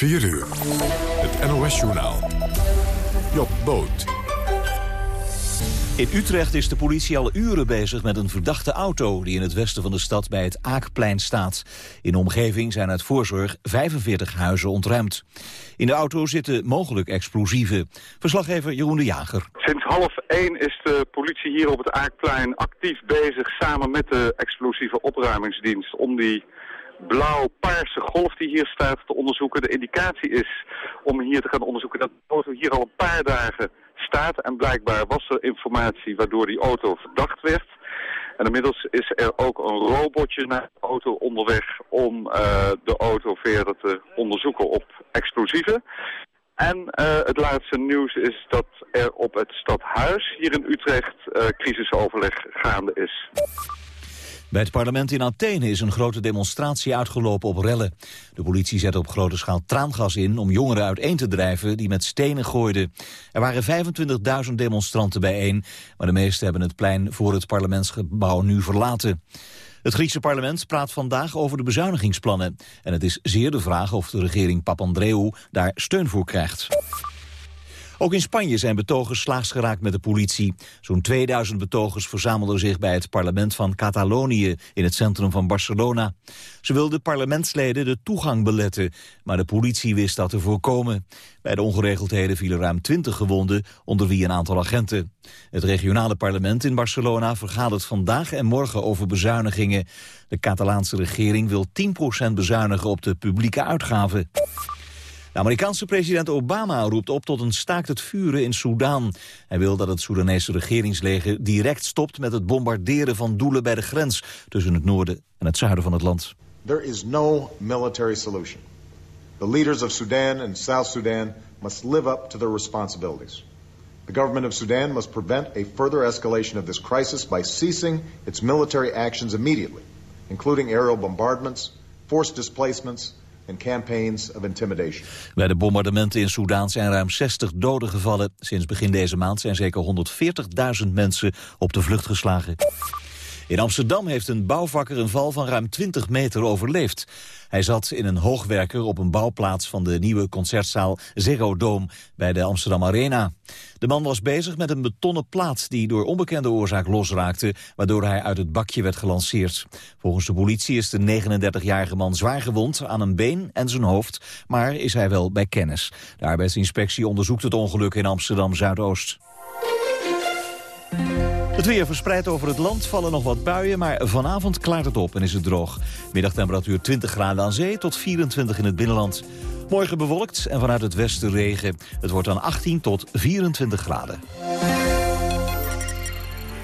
4 uur. Het NOS-journaal. Job Boot. In Utrecht is de politie al uren bezig met een verdachte auto... die in het westen van de stad bij het Aakplein staat. In de omgeving zijn uit voorzorg 45 huizen ontruimd. In de auto zitten mogelijk explosieven. Verslaggever Jeroen de Jager. Sinds half één is de politie hier op het Aakplein actief bezig... samen met de explosieve opruimingsdienst om die blauw-paarse golf die hier staat te onderzoeken. De indicatie is om hier te gaan onderzoeken dat de auto hier al een paar dagen staat. En blijkbaar was er informatie waardoor die auto verdacht werd. En inmiddels is er ook een robotje naar de auto onderweg om uh, de auto verder te onderzoeken op explosieven. En uh, het laatste nieuws is dat er op het stadhuis hier in Utrecht uh, crisisoverleg gaande is. Bij het parlement in Athene is een grote demonstratie uitgelopen op rellen. De politie zette op grote schaal traangas in om jongeren uiteen te drijven die met stenen gooiden. Er waren 25.000 demonstranten bijeen, maar de meesten hebben het plein voor het parlementsgebouw nu verlaten. Het Griekse parlement praat vandaag over de bezuinigingsplannen. En het is zeer de vraag of de regering Papandreou daar steun voor krijgt. Ook in Spanje zijn betogers slaags geraakt met de politie. Zo'n 2000 betogers verzamelden zich bij het parlement van Catalonië in het centrum van Barcelona. Ze wilden parlementsleden de toegang beletten, maar de politie wist dat te voorkomen. Bij de ongeregeldheden vielen ruim 20 gewonden, onder wie een aantal agenten. Het regionale parlement in Barcelona vergadert vandaag en morgen over bezuinigingen. De Catalaanse regering wil 10% bezuinigen op de publieke uitgaven. De Amerikaanse president Obama roept op tot een staakt het vuren in Soedan. Hij wil dat het Soedanese regeringsleger direct stopt met het bombarderen van doelen bij de grens tussen het noorden en het zuiden van het land. There is no military solution. The leaders of Sudan and South Sudan must live up to their responsibilities. The government of Sudan must prevent a further escalation of this crisis by ceasing its military actions immediately, including aerial bombardments, forced displacements and campaigns of intimidation. Bij de bombardementen in Soedan zijn ruim 60 doden gevallen. Sinds begin deze maand zijn zeker 140.000 mensen op de vlucht geslagen. In Amsterdam heeft een bouwvakker een val van ruim 20 meter overleefd. Hij zat in een hoogwerker op een bouwplaats van de nieuwe concertzaal Ziggo Dome bij de Amsterdam Arena. De man was bezig met een betonnen plaat die door onbekende oorzaak losraakte, waardoor hij uit het bakje werd gelanceerd. Volgens de politie is de 39-jarige man zwaar gewond aan een been en zijn hoofd, maar is hij wel bij kennis. De arbeidsinspectie onderzoekt het ongeluk in Amsterdam-Zuidoost. Het weer verspreidt over het land, vallen nog wat buien... maar vanavond klaart het op en is het droog. Middagtemperatuur 20 graden aan zee tot 24 in het binnenland. Morgen bewolkt en vanuit het westen regen. Het wordt dan 18 tot 24 graden.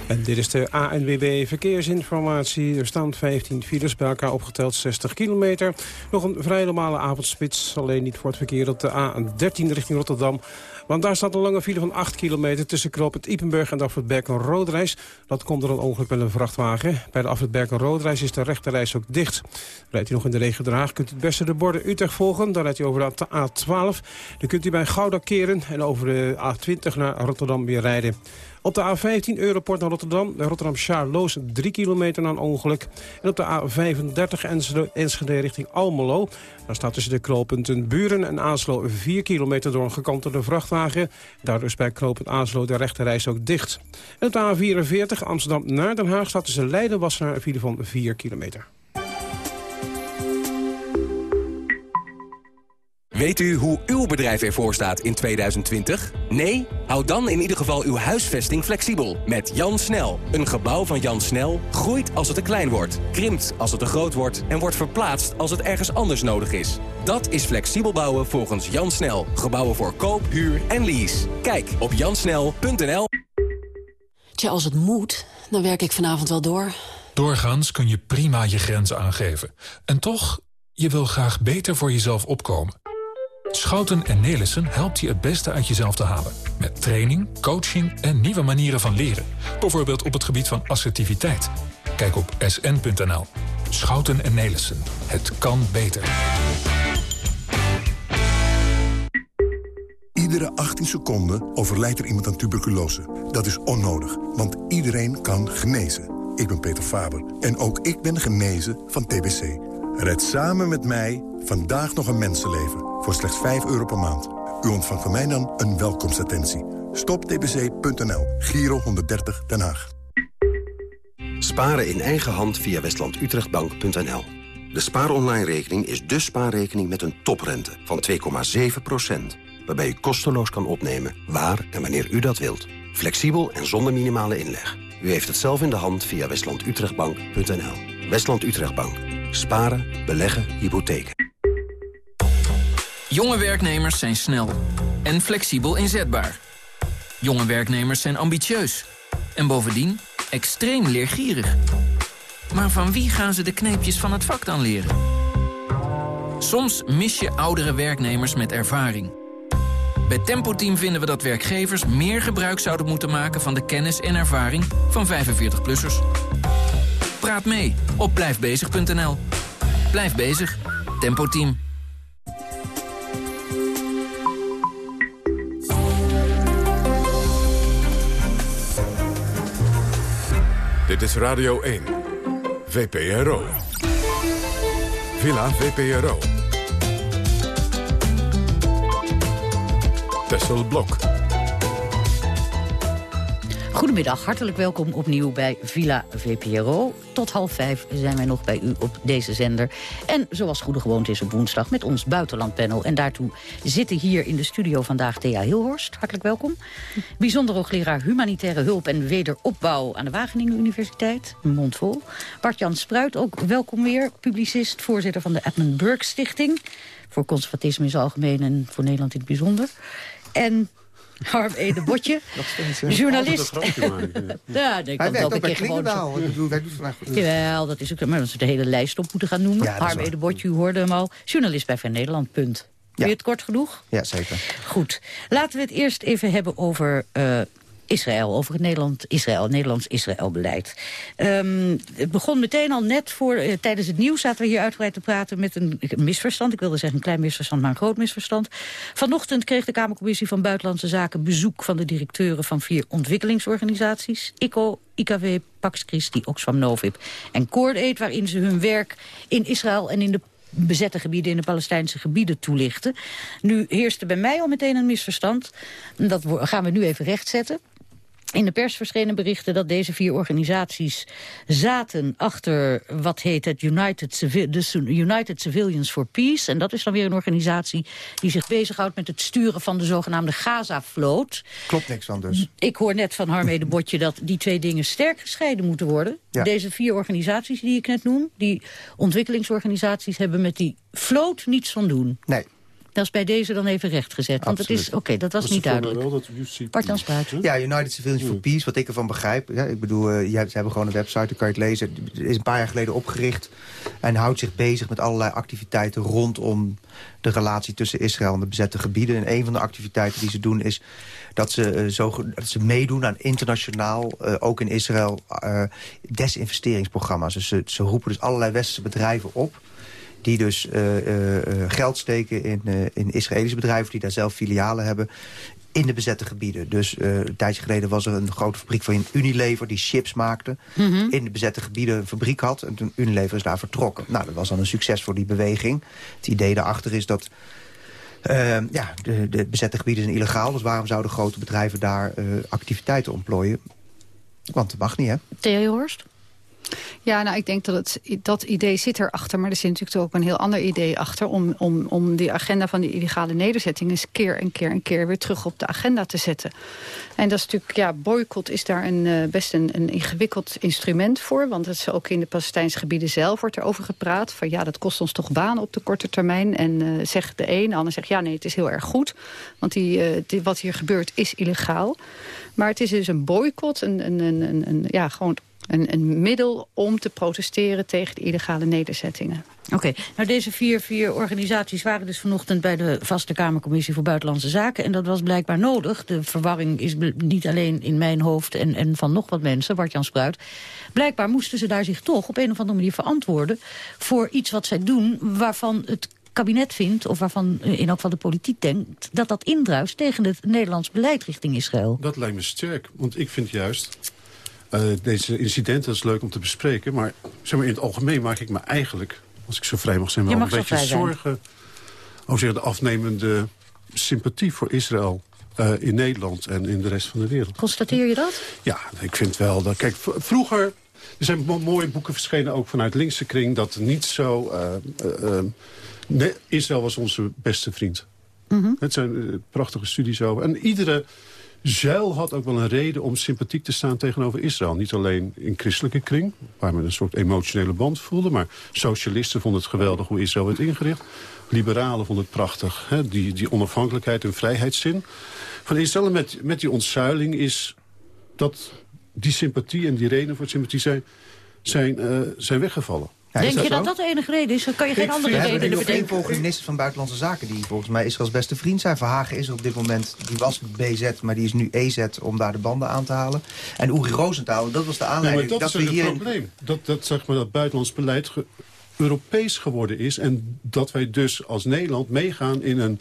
En dit is de ANWB Verkeersinformatie. Er staan 15 files, bij elkaar opgeteld 60 kilometer. Nog een vrij normale avondspits, alleen niet voor het verkeer op de A13 richting Rotterdam. Want daar staat een lange file van 8 kilometer tussen Knoop het Ipenburg en de afrit en Roodreis. Dat komt door een ongeluk met een vrachtwagen. Bij de afrit en Roodreis is de rechterreis ook dicht. Rijdt u nog in de regio Den Haag, kunt u het beste de borden Utrecht volgen. Dan rijdt u over de A12. Dan kunt u bij Gouda keren en over de A20 naar Rotterdam weer rijden. Op de A15 Europort naar Rotterdam. Bij Rotterdam Charloes 3 kilometer na een ongeluk. En op de A35 Enschede richting Almelo. Daar staat tussen de knooppunten Buren en Aanslo 4 kilometer door een gekantelde vrachtwagen. Daardoor is bij knooppunt Aanslo de rechterreis ook dicht. En op de A44 Amsterdam naar Den Haag staat tussen Leiden Wassenaar een file van 4 kilometer. Weet u hoe uw bedrijf ervoor staat in 2020? Nee? Houd dan in ieder geval uw huisvesting flexibel. Met Jan Snel. Een gebouw van Jan Snel groeit als het te klein wordt, krimpt als het te groot wordt en wordt verplaatst als het ergens anders nodig is. Dat is flexibel bouwen volgens Jan Snel. Gebouwen voor koop, huur en lease. Kijk op jansnel.nl. Tja, als het moet, dan werk ik vanavond wel door. Doorgaans kun je prima je grenzen aangeven. En toch, je wil graag beter voor jezelf opkomen. Schouten en Nelissen helpt je het beste uit jezelf te halen. Met training, coaching en nieuwe manieren van leren. Bijvoorbeeld op het gebied van assertiviteit. Kijk op sn.nl. Schouten en Nelissen. Het kan beter. Iedere 18 seconden overlijdt er iemand aan tuberculose. Dat is onnodig, want iedereen kan genezen. Ik ben Peter Faber en ook ik ben genezen van TBC. Red samen met mij vandaag nog een mensenleven voor slechts 5 euro per maand. U ontvangt van mij dan een welkomstattentie. Stoptbc.nl, Giro 130 Den Haag. Sparen in eigen hand via westlandutrechtbank.nl. De spaaronline-rekening is de spaarrekening met een toprente van 2,7% waarbij u kosteloos kan opnemen waar en wanneer u dat wilt. Flexibel en zonder minimale inleg. U heeft het zelf in de hand via westlandutrechtbank.nl. Westland Utrechtbank. Sparen, beleggen, hypotheken. Jonge werknemers zijn snel en flexibel inzetbaar. Jonge werknemers zijn ambitieus en bovendien extreem leergierig. Maar van wie gaan ze de kneepjes van het vak dan leren? Soms mis je oudere werknemers met ervaring. Bij Tempo Team vinden we dat werkgevers meer gebruik zouden moeten maken... van de kennis en ervaring van 45-plussers. Praat mee op blijfbezig.nl. Blijf bezig. Tempo Team. Dit is Radio 1. VPRO. Villa VPRO. Tessel Blok. Goedemiddag, hartelijk welkom opnieuw bij Villa VPRO. Tot half vijf zijn wij nog bij u op deze zender. En zoals goede gewoonte is op woensdag met ons buitenlandpanel. En daartoe zitten hier in de studio vandaag Thea Hilhorst. Hartelijk welkom. Bijzonder hoogleraar Humanitaire Hulp en Wederopbouw... aan de Wageningen Universiteit, mondvol. Bart-Jan Spruit, ook welkom weer. Publicist, voorzitter van de Edmund Burke Stichting... voor conservatisme in het algemeen en voor Nederland in het bijzonder. En Harm Ede Botje. Journalist. ja, ik kan ook. Jawel, dat is ook... Maar dat ze de hele lijst op moeten gaan noemen. Ja, Harm Ede Botje, u hoorde hem al. Journalist bij Van Nederland, punt. Ja. Vind je het kort genoeg? Ja, zeker. Goed. Laten we het eerst even hebben over... Uh, Israël, over het Nederland, Israël, Nederlands-Israël-beleid. Um, het begon meteen al net voor, uh, tijdens het nieuws zaten we hier uitgebreid te praten met een, misverstand. Ik wilde zeggen een klein misverstand, maar een groot misverstand. Vanochtend kreeg de Kamercommissie van Buitenlandse Zaken bezoek van de directeuren van vier ontwikkelingsorganisaties. ICO, IKW, Pax Christi, Oxfam Novib en Coord waarin ze hun werk in Israël en in de bezette gebieden in de Palestijnse gebieden toelichten. Nu heerst er bij mij al meteen een misverstand. Dat gaan we nu even rechtzetten. In de pers verschenen berichten dat deze vier organisaties zaten achter wat heet het United, Civi de United Civilians for Peace. En dat is dan weer een organisatie die zich bezighoudt met het sturen van de zogenaamde Gaza-vloot. Klopt niks van dus. Ik hoor net van Harmede Botje dat die twee dingen sterk gescheiden moeten worden. Ja. Deze vier organisaties die ik net noem, die ontwikkelingsorganisaties hebben met die vloot niets van doen. Nee. Dat is bij deze dan even rechtgezet. Want het is, oké, dat was niet duidelijk. Wel dat Bart dan Ja, United Civilians for Peace, wat ik ervan begrijp. Ja, ik bedoel, uh, ze hebben gewoon een website, daar kan je het lezen. Het is een paar jaar geleden opgericht. En houdt zich bezig met allerlei activiteiten rondom de relatie tussen Israël en de bezette gebieden. En een van de activiteiten die ze doen is dat ze, uh, zo, dat ze meedoen aan internationaal, uh, ook in Israël, desinvesteringsprogramma's. Dus ze, ze roepen dus allerlei westerse bedrijven op die dus uh, uh, geld steken in, uh, in Israëlische bedrijven... die daar zelf filialen hebben in de bezette gebieden. Dus een tijdje geleden was er een grote fabriek van Unilever... die chips maakte, mm -hmm. in de bezette gebieden een fabriek had... en toen Unilever is daar vertrokken. Nou, dat was dan een succes voor die beweging. Het idee daarachter is dat... Uh, ja, de, de, bezette gebieden zijn illegaal, dus waarom zouden grote bedrijven daar uh, activiteiten ontplooien? Want dat mag niet, hè? Theo Horst? Ja, nou, ik denk dat het, dat idee zit erachter. Maar er zit natuurlijk ook een heel ander idee achter... om, om, om die agenda van die illegale nederzetting... eens keer en keer en keer weer terug op de agenda te zetten. En dat is natuurlijk, ja, boycott is daar een, uh, best een, een ingewikkeld instrument voor. Want het is ook in de Palestijnse gebieden zelf wordt er over gepraat. Van ja, dat kost ons toch banen op de korte termijn. En uh, zegt de een, de ander zegt ja, nee, het is heel erg goed. Want die, uh, die, wat hier gebeurt is illegaal. Maar het is dus een boycott, een, een, een, een, ja, gewoon een, een, middel om te protesteren tegen de illegale nederzettingen. Oké, okay. nou deze vier, vier organisaties waren dus vanochtend bij de Vaste Kamercommissie voor Buitenlandse Zaken. En dat was blijkbaar nodig. De verwarring is niet alleen in mijn hoofd en, en van nog wat mensen, Bart-Jan Spruit. Blijkbaar moesten ze daar zich toch op een of andere manier verantwoorden voor iets wat zij doen waarvan het kabinet vindt, of waarvan in elk geval de politiek denkt... dat dat indruist tegen het Nederlands beleid richting Israël. Dat lijkt me sterk, want ik vind juist uh, deze incidenten, dat is leuk om te bespreken... maar, zeg maar in het algemeen maak ik me eigenlijk als ik zo vrij mag zijn, wel een beetje zorgen over de afnemende sympathie voor Israël eh, in Nederland en in de rest van de wereld. Constateer je dat? Ja, ik vind wel dat... Kijk, vroeger... Er zijn mo- mooie boeken verschenen, ook vanuit linkse kring... dat niet zo... eh, eh, eh, nee, Israël was onze beste vriend. Het zijn eh, prachtige studies over. En iedere zuil had ook wel een reden om sympathiek te staan tegenover Israël. Niet alleen in christelijke kring, waar men een soort emotionele band voelde... maar socialisten vonden het geweldig hoe Israël werd ingericht. Liberalen vonden het prachtig, hè, die, die onafhankelijkheid en vrijheidszin van Israël. Met, met die ontzuiling is dat die sympathie en die redenen voor sympathie zijn, zijn, eh, zijn weggevallen. Denk je dat dat de enige reden is? Dan kan je geen Ik andere één bedenken. volgende minister van Buitenlandse Zaken... die volgens mij Israëls beste vriend zijn. Verhagen is er op dit moment, die was BZ, maar die is nu EZ... om daar de banden aan te halen. En Uri Rosenthal, dat was de Nee, maar aanleiding... dat, is we het hier probleem. Dat, dat, zeg maar, dat buitenlands beleid ge- Europees geworden is. En dat wij dus als Nederland meegaan in een,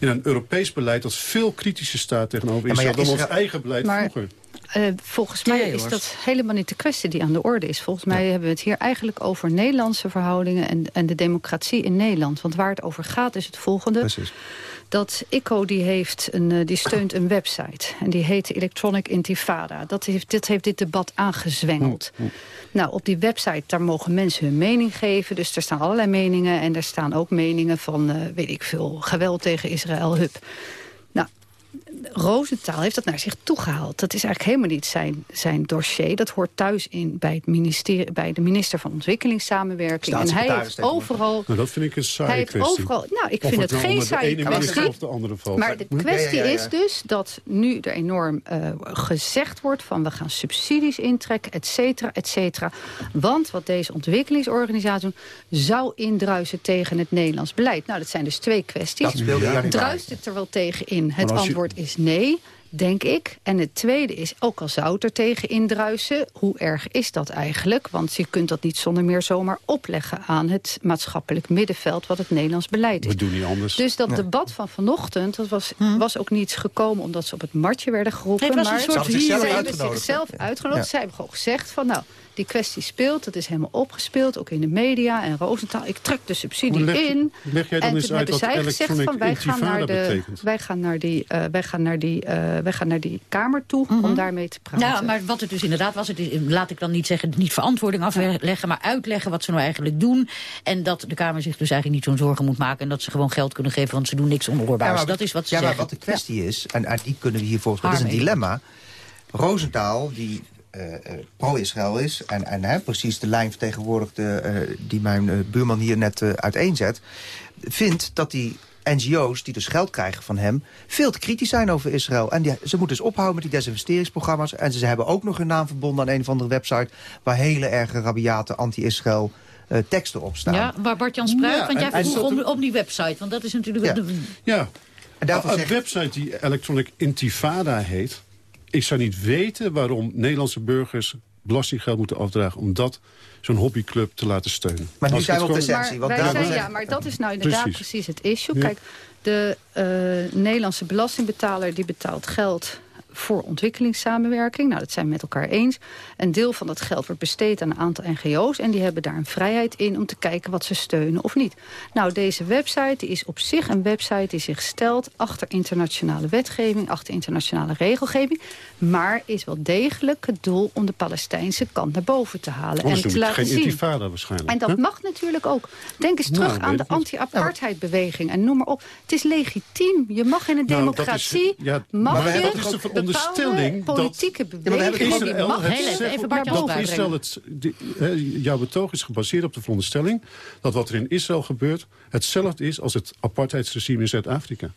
in een Europees beleid... dat veel kritischer staat tegenover Ja, maar ja, Israël dan ons eigen beleid Maar- vroeger. Eh, volgens mij is dat helemaal niet de kwestie die aan de orde is. Volgens mij hebben we het hier eigenlijk over Nederlandse verhoudingen... En, en de democratie in Nederland. Want waar het over gaat is het volgende. Precies. Dat ICO die heeft een, eh, die steunt een website. En die heet Electronic Intifada. Dat heeft, dit heeft dit debat aangezwengeld. Nou, op die website, daar mogen mensen hun mening geven. Dus er staan allerlei meningen. En er staan ook meningen van, eh, weet ik veel, geweld tegen Israël, hup. Rosenthal heeft dat naar zich toegehaald. Dat is eigenlijk helemaal niet zijn, zijn dossier. Dat hoort thuis in bij, het ministerie, bij de minister van Ontwikkelingssamenwerking. En hij heeft overal... Nou, dat vind ik een saaie Hij heeft kwestie. overal... Nou, ik Of vind het nou geen de minister kwestie. of de andere valt. Maar de kwestie Ja, ja, ja, ja. is dus dat nu er enorm eh, gezegd wordt... van we gaan subsidies intrekken, et cetera, et cetera. Want wat deze ontwikkelingsorganisatie doen... zou indruisen tegen het Nederlands beleid. Nou, dat zijn dus twee kwesties. Druist het er wel tegen in? Het antwoord is nee. Denk ik. En het tweede is, ook al zou het er tegen indruisen... hoe erg is dat eigenlijk? Want je kunt dat niet zonder meer zomaar opleggen... aan het maatschappelijk middenveld wat het Nederlands beleid is. We doen niet anders. Dus dat debat van vanochtend, dat was, was ook niet gekomen omdat ze op het matje werden geroepen. Nee, het was een maar soort Ze zichzelf uitgenodigd, zichzelf uitgenodigd. Ja. Zij hebben gewoon gezegd van nou, die kwestie speelt, dat is helemaal opgespeeld, ook in de media. En Rosenthal, ik trek de subsidie Maar leg- in. leg jij dan en eens toen uit hebben zij gezegd van wij gaan, naar de, betekent? wij, gaan naar die, eh, wij, gaan naar die, eh, wij gaan naar die kamer toe om daarmee te praten. Ja, maar wat het dus inderdaad was, het is, laat ik dan niet zeggen, niet verantwoording afleggen, maar uitleggen wat ze nou eigenlijk doen. En dat de Kamer zich dus eigenlijk niet zo'n zorgen moet maken en dat ze gewoon geld kunnen geven, want ze doen niks onhoorbaars. maar- dat is wat ze ja, maar zeggen. wat de kwestie is, en uit die kunnen we hier volgens mij... dat is een dilemma. Rosenthal, die pro-Israël is... en, en hè, precies de lijn vertegenwoordigt eh, eh, die mijn eh, buurman hier net eh, uiteenzet... vindt dat die NGO's die dus geld krijgen van hem... veel te kritisch zijn over Israël. En die, ze moeten dus ophouden met die desinvesteringsprogramma's. En ze hebben ook nog hun naam verbonden aan een of andere website... waar hele erge rabiate anti-Israël eh, teksten op staan. Ja, waar Bart-Jan Spruit, Ja, want jij vroeg om, om die website, want dat is natuurlijk... Ja. de- Ja, En daarvoor een zegt- website die Electronic Intifada heet... ik zou niet weten waarom Nederlandse burgers belastinggeld moeten afdragen... om dat, zo'n hobbyclub, te laten steunen. Maar nu zijn we op de want daar zijn, ja, maar dat is nou inderdaad Precies. precies, het issue. Ja. Kijk, de eh, Nederlandse belastingbetaler die betaalt geld voor ontwikkelingssamenwerking. Nou, dat zijn we met elkaar eens. Een deel van dat geld wordt besteed aan een aantal NGO's... en die hebben daar een vrijheid in om te kijken wat ze steunen of niet. Nou, deze website is op zich een website die zich stelt... achter internationale wetgeving, achter internationale regelgeving... maar is wel degelijk het doel om de Palestijnse kant naar boven te halen... Anders en te laten geen zien. waarschijnlijk. En dat hè? mag natuurlijk ook. Denk eens Nou, terug aan de anti-apartheidbeweging en noem maar op. Het is legitiem. Je mag in een Nou, is- democratie... ja, mag maar je dat is de veronderstelling dat- politieke die Israël mag het even, dat Israël het, die, jouw betoog is gebaseerd op de veronderstelling... dat wat er in Israël gebeurt hetzelfde is als het apartheidsregime in Zuid-Afrika.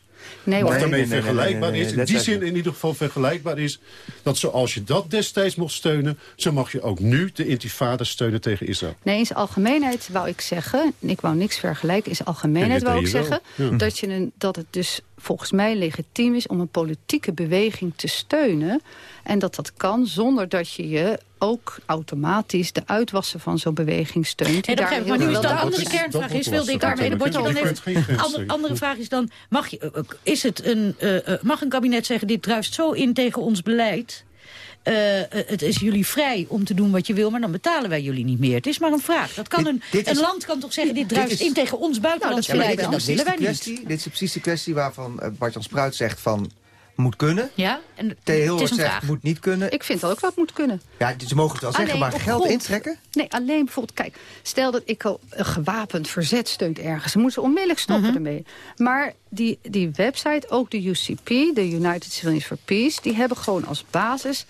Nee Of daarmee nee, nee, nee, vergelijkbaar nee, nee, is. In die zin in ieder geval vergelijkbaar is... dat zoals je dat destijds mocht steunen... zo mag je ook nu de intifada steunen tegen Israël. Nee, in zijn algemeenheid wou ik zeggen... ik wou niks vergelijken, in zijn algemeenheid wou ik zeggen... ja. Dat, je een, dat het dus volgens mij legitiem is om een politieke beweging te steunen... en dat dat kan zonder dat je je ook automatisch de uitwassen van zo'n beweging steunt. Nee, dat daar. Maar nu is de andere is- kernvraag is, wilde ik daarmee de bordje dan even... Andere vraag is dan, mag, je, eh, is het een, eh, eh, mag een kabinet zeggen... dit druist zo in tegen ons beleid... eh, het is jullie vrij om te doen wat je wil, maar dan betalen wij jullie niet meer. Het is maar een vraag. Dat kan een, een land kan toch zeggen, dit druist in tegen ons buitenlands Nou, beleid. dit, en dat is willen wij precies de niet. kwestie, dit is precies de kwestie waarvan uh, Bart-Jan Spruit zegt van... moet kunnen. Ja, en Theo het is een zegt vraag. moet niet kunnen. Ik vind dat ook wat moet kunnen. Ja, ze mogen het wel zeggen, maar geld grond. intrekken? Nee, alleen bijvoorbeeld, kijk, stel dat ik al een gewapend verzet steunt ergens. Dan moeten ze onmiddellijk stoppen Mhm. ermee. Maar die, die website, ook de UCP, de United Civilians for Peace... die hebben gewoon als basis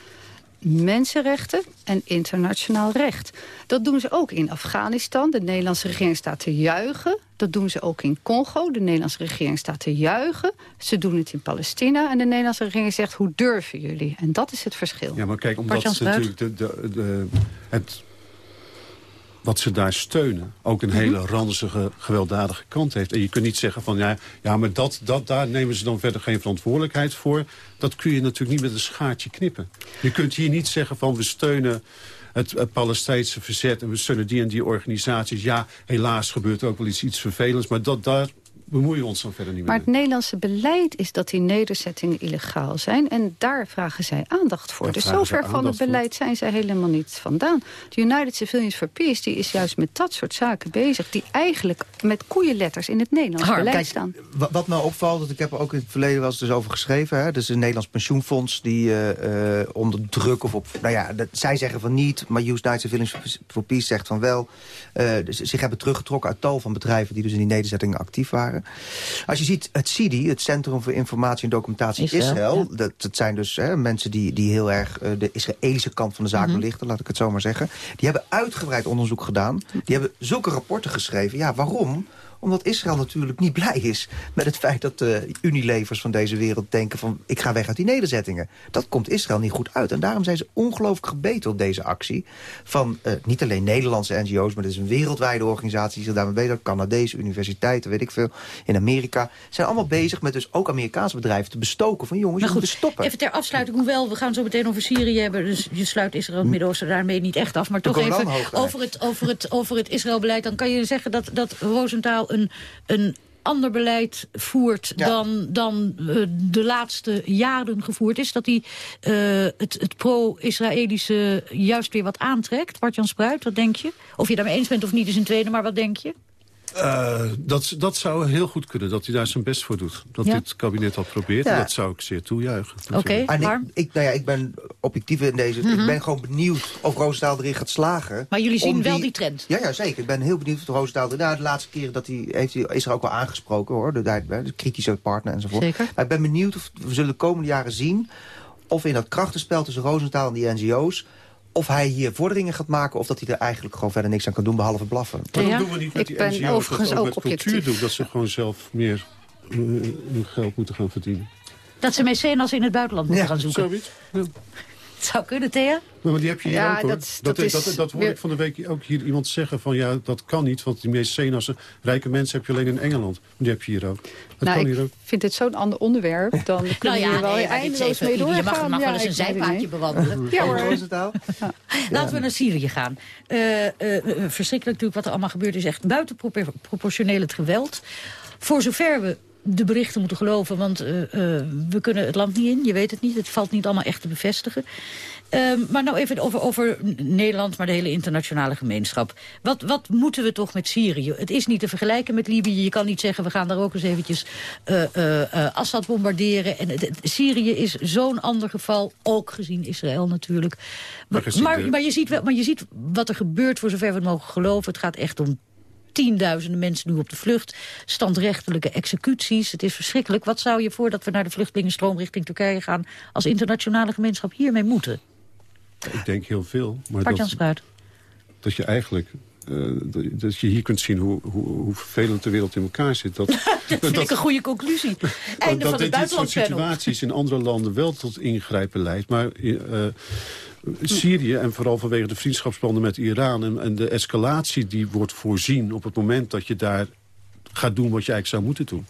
mensenrechten en internationaal recht. Dat doen ze ook in Afghanistan. De Nederlandse regering staat te juichen. Dat doen ze ook in Congo. De Nederlandse regering staat te juichen. Ze doen het in Palestina. En de Nederlandse regering zegt, hoe durven jullie? En dat is het verschil. Ja, maar kijk, omdat ze natuurlijk de, de, de, het, wat ze daar steunen... ook een Mhm. hele ranzige, gewelddadige kant heeft. En je kunt niet zeggen van, ja, ja maar dat, dat, daar nemen ze dan verder geen verantwoordelijkheid voor. Dat kun je natuurlijk niet met een schaartje knippen. Je kunt hier niet zeggen van, we steunen het, het Palestijnse verzet... en we steunen die en die organisaties. Ja, helaas gebeurt er ook wel iets, iets vervelends, maar dat, daar bemoeien we ons dan verder niet Maar mee. het Nederlandse beleid is dat die nederzettingen illegaal zijn. En daar vragen zij aandacht voor. Daar dus zover van het voor. beleid zijn zij helemaal niet vandaan. De United Civilians for Peace die is juist met dat soort zaken bezig... die eigenlijk met koeienletters in het Nederlands Harm, beleid kijk, staan. Wa- Wat me opvalt, dat ik heb er ook in het verleden wel eens dus over geschreven. Hè? Dus een Nederlands pensioenfonds die eh, eh, onder druk of op... Nou ja, dat, zij zeggen van niet, maar United Civilians for Peace zegt van wel. eh, dus zich hebben teruggetrokken uit tal van bedrijven die dus in die nederzettingen actief waren. Als je ziet het CIDI, het Centrum voor Informatie en Documentatie Israël, Israël... Dat, dat zijn dus hè, mensen die, die heel erg eh, de Israëlische kant van de zaak Mhm. belichten, laat ik het zo maar zeggen. Die hebben uitgebreid onderzoek gedaan. Die hebben zulke rapporten geschreven. Ja, waarom? Omdat Israël natuurlijk niet blij is met het feit dat de Unilevers van deze wereld denken van ik ga weg uit die nederzettingen. Dat komt Israël niet goed uit. En daarom zijn ze ongelooflijk gebeten op deze actie. Van eh, niet alleen Nederlandse NGO's, maar het is een wereldwijde organisatie die zich daarmee bezig. Canadese universiteiten, weet ik veel. In Amerika. Zijn allemaal bezig met dus ook Amerikaanse bedrijven te bestoken. Van jongens, Maar je goed, moet stoppen. even ter afsluiting, hoewel we gaan zo meteen over Syrië hebben... dus je sluit Israël het Midden-Oosten daarmee niet echt af... maar toch even over het, over het, over het Israëlbeleid... dan kan je zeggen dat, dat Rosenthal een, een ander beleid voert... Ja. dan, dan eh, de laatste jaren gevoerd is. Dat hij eh, het, het pro-Israëlische juist weer wat aantrekt. Bart-Jan Spruit, wat denk je? Of je daarmee eens bent of niet is een tweede, maar wat denk je? Eh, dat, dat zou heel goed kunnen, dat hij daar zijn best voor doet. Dat Ja. dit kabinet al probeert, Ja. en dat zou ik zeer toejuichen. Oké, En ik, nou ja, ik ben objectief in deze. Ik ben gewoon benieuwd of Roosendaal erin gaat slagen. Mhm. Maar jullie zien wel die trend. Ja, ja, zeker. Ik ben heel benieuwd of Roosendaal... Nou, de laatste keer dat hij, heeft hij, is er ook wel aangesproken, hoor. De, de, de kritische partner enzovoort. Zeker. Maar ik ben benieuwd of we zullen de komende jaren zien... of in dat krachtenspel tussen Roosendaal en die NGO's... of hij hier vorderingen gaat maken... of dat hij er eigenlijk gewoon verder niks aan kan doen behalve blaffen. Maar Ja. doen we niet met Ik die ben NGO's, overigens dat ook ook met cultuur objectief. doen. Dat ze gewoon zelf meer eh, hun geld moeten gaan verdienen. Dat ze mecenas in het buitenland moeten gaan zoeken. Zoiets. Ja. Het zou kunnen, Thea? Maar die heb je hier Ja, ook, hoor. dat- Dat, dat dat, is dat, hoorde weer- ik van de week ook hier iemand zeggen van... ja, dat kan niet, want die mecenassen, rijke mensen heb je alleen in Engeland. Die heb je hier ook. Dat Nou, kan ik hier ook. vind dit zo'n ander onderwerp. Dan kunnen Nou we ja, hier wel nee, is eindeloos mee je doorgaan. mag, mag Ja, wel eens een het zijpaadje bewandelen. Ja hoor. Roosendaal? Laten we naar Syrië gaan. Eh, eh, verschrikkelijk natuurlijk wat er allemaal gebeurd is. Echt buitenproportioneel het geweld. Voor zover we de berichten moeten geloven, want eh, eh, we kunnen het land niet in. Je weet het niet, het valt niet allemaal echt te bevestigen. Ehm, maar nou even over, over Nederland, maar de hele internationale gemeenschap. Wat, wat moeten we toch met Syrië? Het is niet te vergelijken met Libië. Je kan niet zeggen, we gaan daar ook eens eventjes eh, Assad bombarderen. En het- Syrië is zo'n ander geval, ook gezien Israël natuurlijk. Maar Maar, maar, je ziet wel, maar je ziet wat er gebeurt, voor zover we het mogen geloven. Het gaat echt om tienduizenden mensen nu op de vlucht. Standrechtelijke executies. Het is verschrikkelijk. Wat zou je voordat we naar de vluchtelingenstroom richting Turkije gaan... als internationale gemeenschap hiermee moeten? Ik denk heel veel. Maar dat, dat je eigenlijk... eh, dat- je hier kunt zien hoe, hoe, hoe vervelend de wereld in elkaar zit. Dat, Dat vind ik een goede conclusie. Einde dat van dit, dit soort situaties in andere landen wel tot ingrijpen leidt. Maar eh, Syrië, en vooral vanwege de vriendschapsbanden met Iran... En, en de escalatie die wordt voorzien op het moment dat je daar gaat doen... wat je eigenlijk zou moeten doen,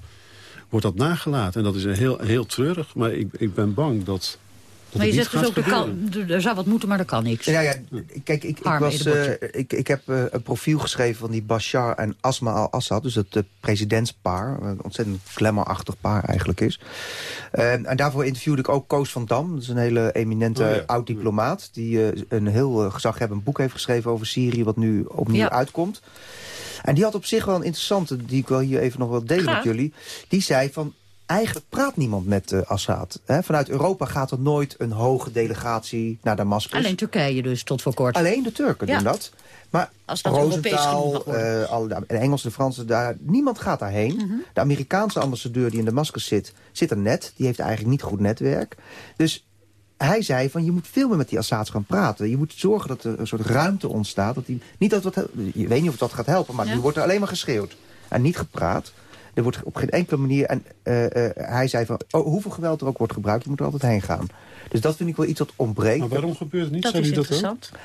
wordt dat nagelaten. En dat is heel, heel treurig. Maar ik, ik ben bang dat maar je zegt dus ook, er, kan, er zou wat moeten, maar er kan niks. Ja, ja kijk, ik, ik, was, uh, ik, ik heb uh, een profiel geschreven van die Bashar en Asma al-Assad. Dus het uh, presidentspaar. Een ontzettend glamourachtig paar eigenlijk is. en daarvoor interviewde ik ook Koos van Dam. Dat is een hele eminente oh, ja. oud-diplomaat. Die een heel gezaghebbend boek heeft geschreven over Syrië... wat nu opnieuw ja. uitkomt. En die had op zich wel een interessante, die ik wel hier even nog wil delen Graag. met jullie. Die zei van, eigenlijk praat niemand met uh, Assad. He, vanuit Europa gaat er nooit een hoge delegatie naar Damascus. Alleen Turkije dus, tot voor kort. Alleen de Turken ja. doen dat. Maar Als dat Rosenthal, uh, alle, de Engelse, de Fransen, daar, niemand gaat daarheen. Mm -hmm. De Amerikaanse ambassadeur die in Damascus zit, zit er net. Die heeft eigenlijk niet goed netwerk. Dus hij zei van je moet veel meer met die Assads gaan praten. Je moet zorgen dat er een soort ruimte ontstaat. Dat die, niet dat wat, je weet niet of dat gaat helpen, maar ja. nu wordt er alleen maar geschreeuwd. En niet gepraat. Er wordt op geen enkele manier... En uh, uh, hij zei van, oh, hoeveel geweld er ook wordt gebruikt, je moet er altijd heen gaan. Dus dat vind ik wel iets wat ontbreekt. Maar waarom gebeurt het niet? Dat Zijn is dat interessant. Ook?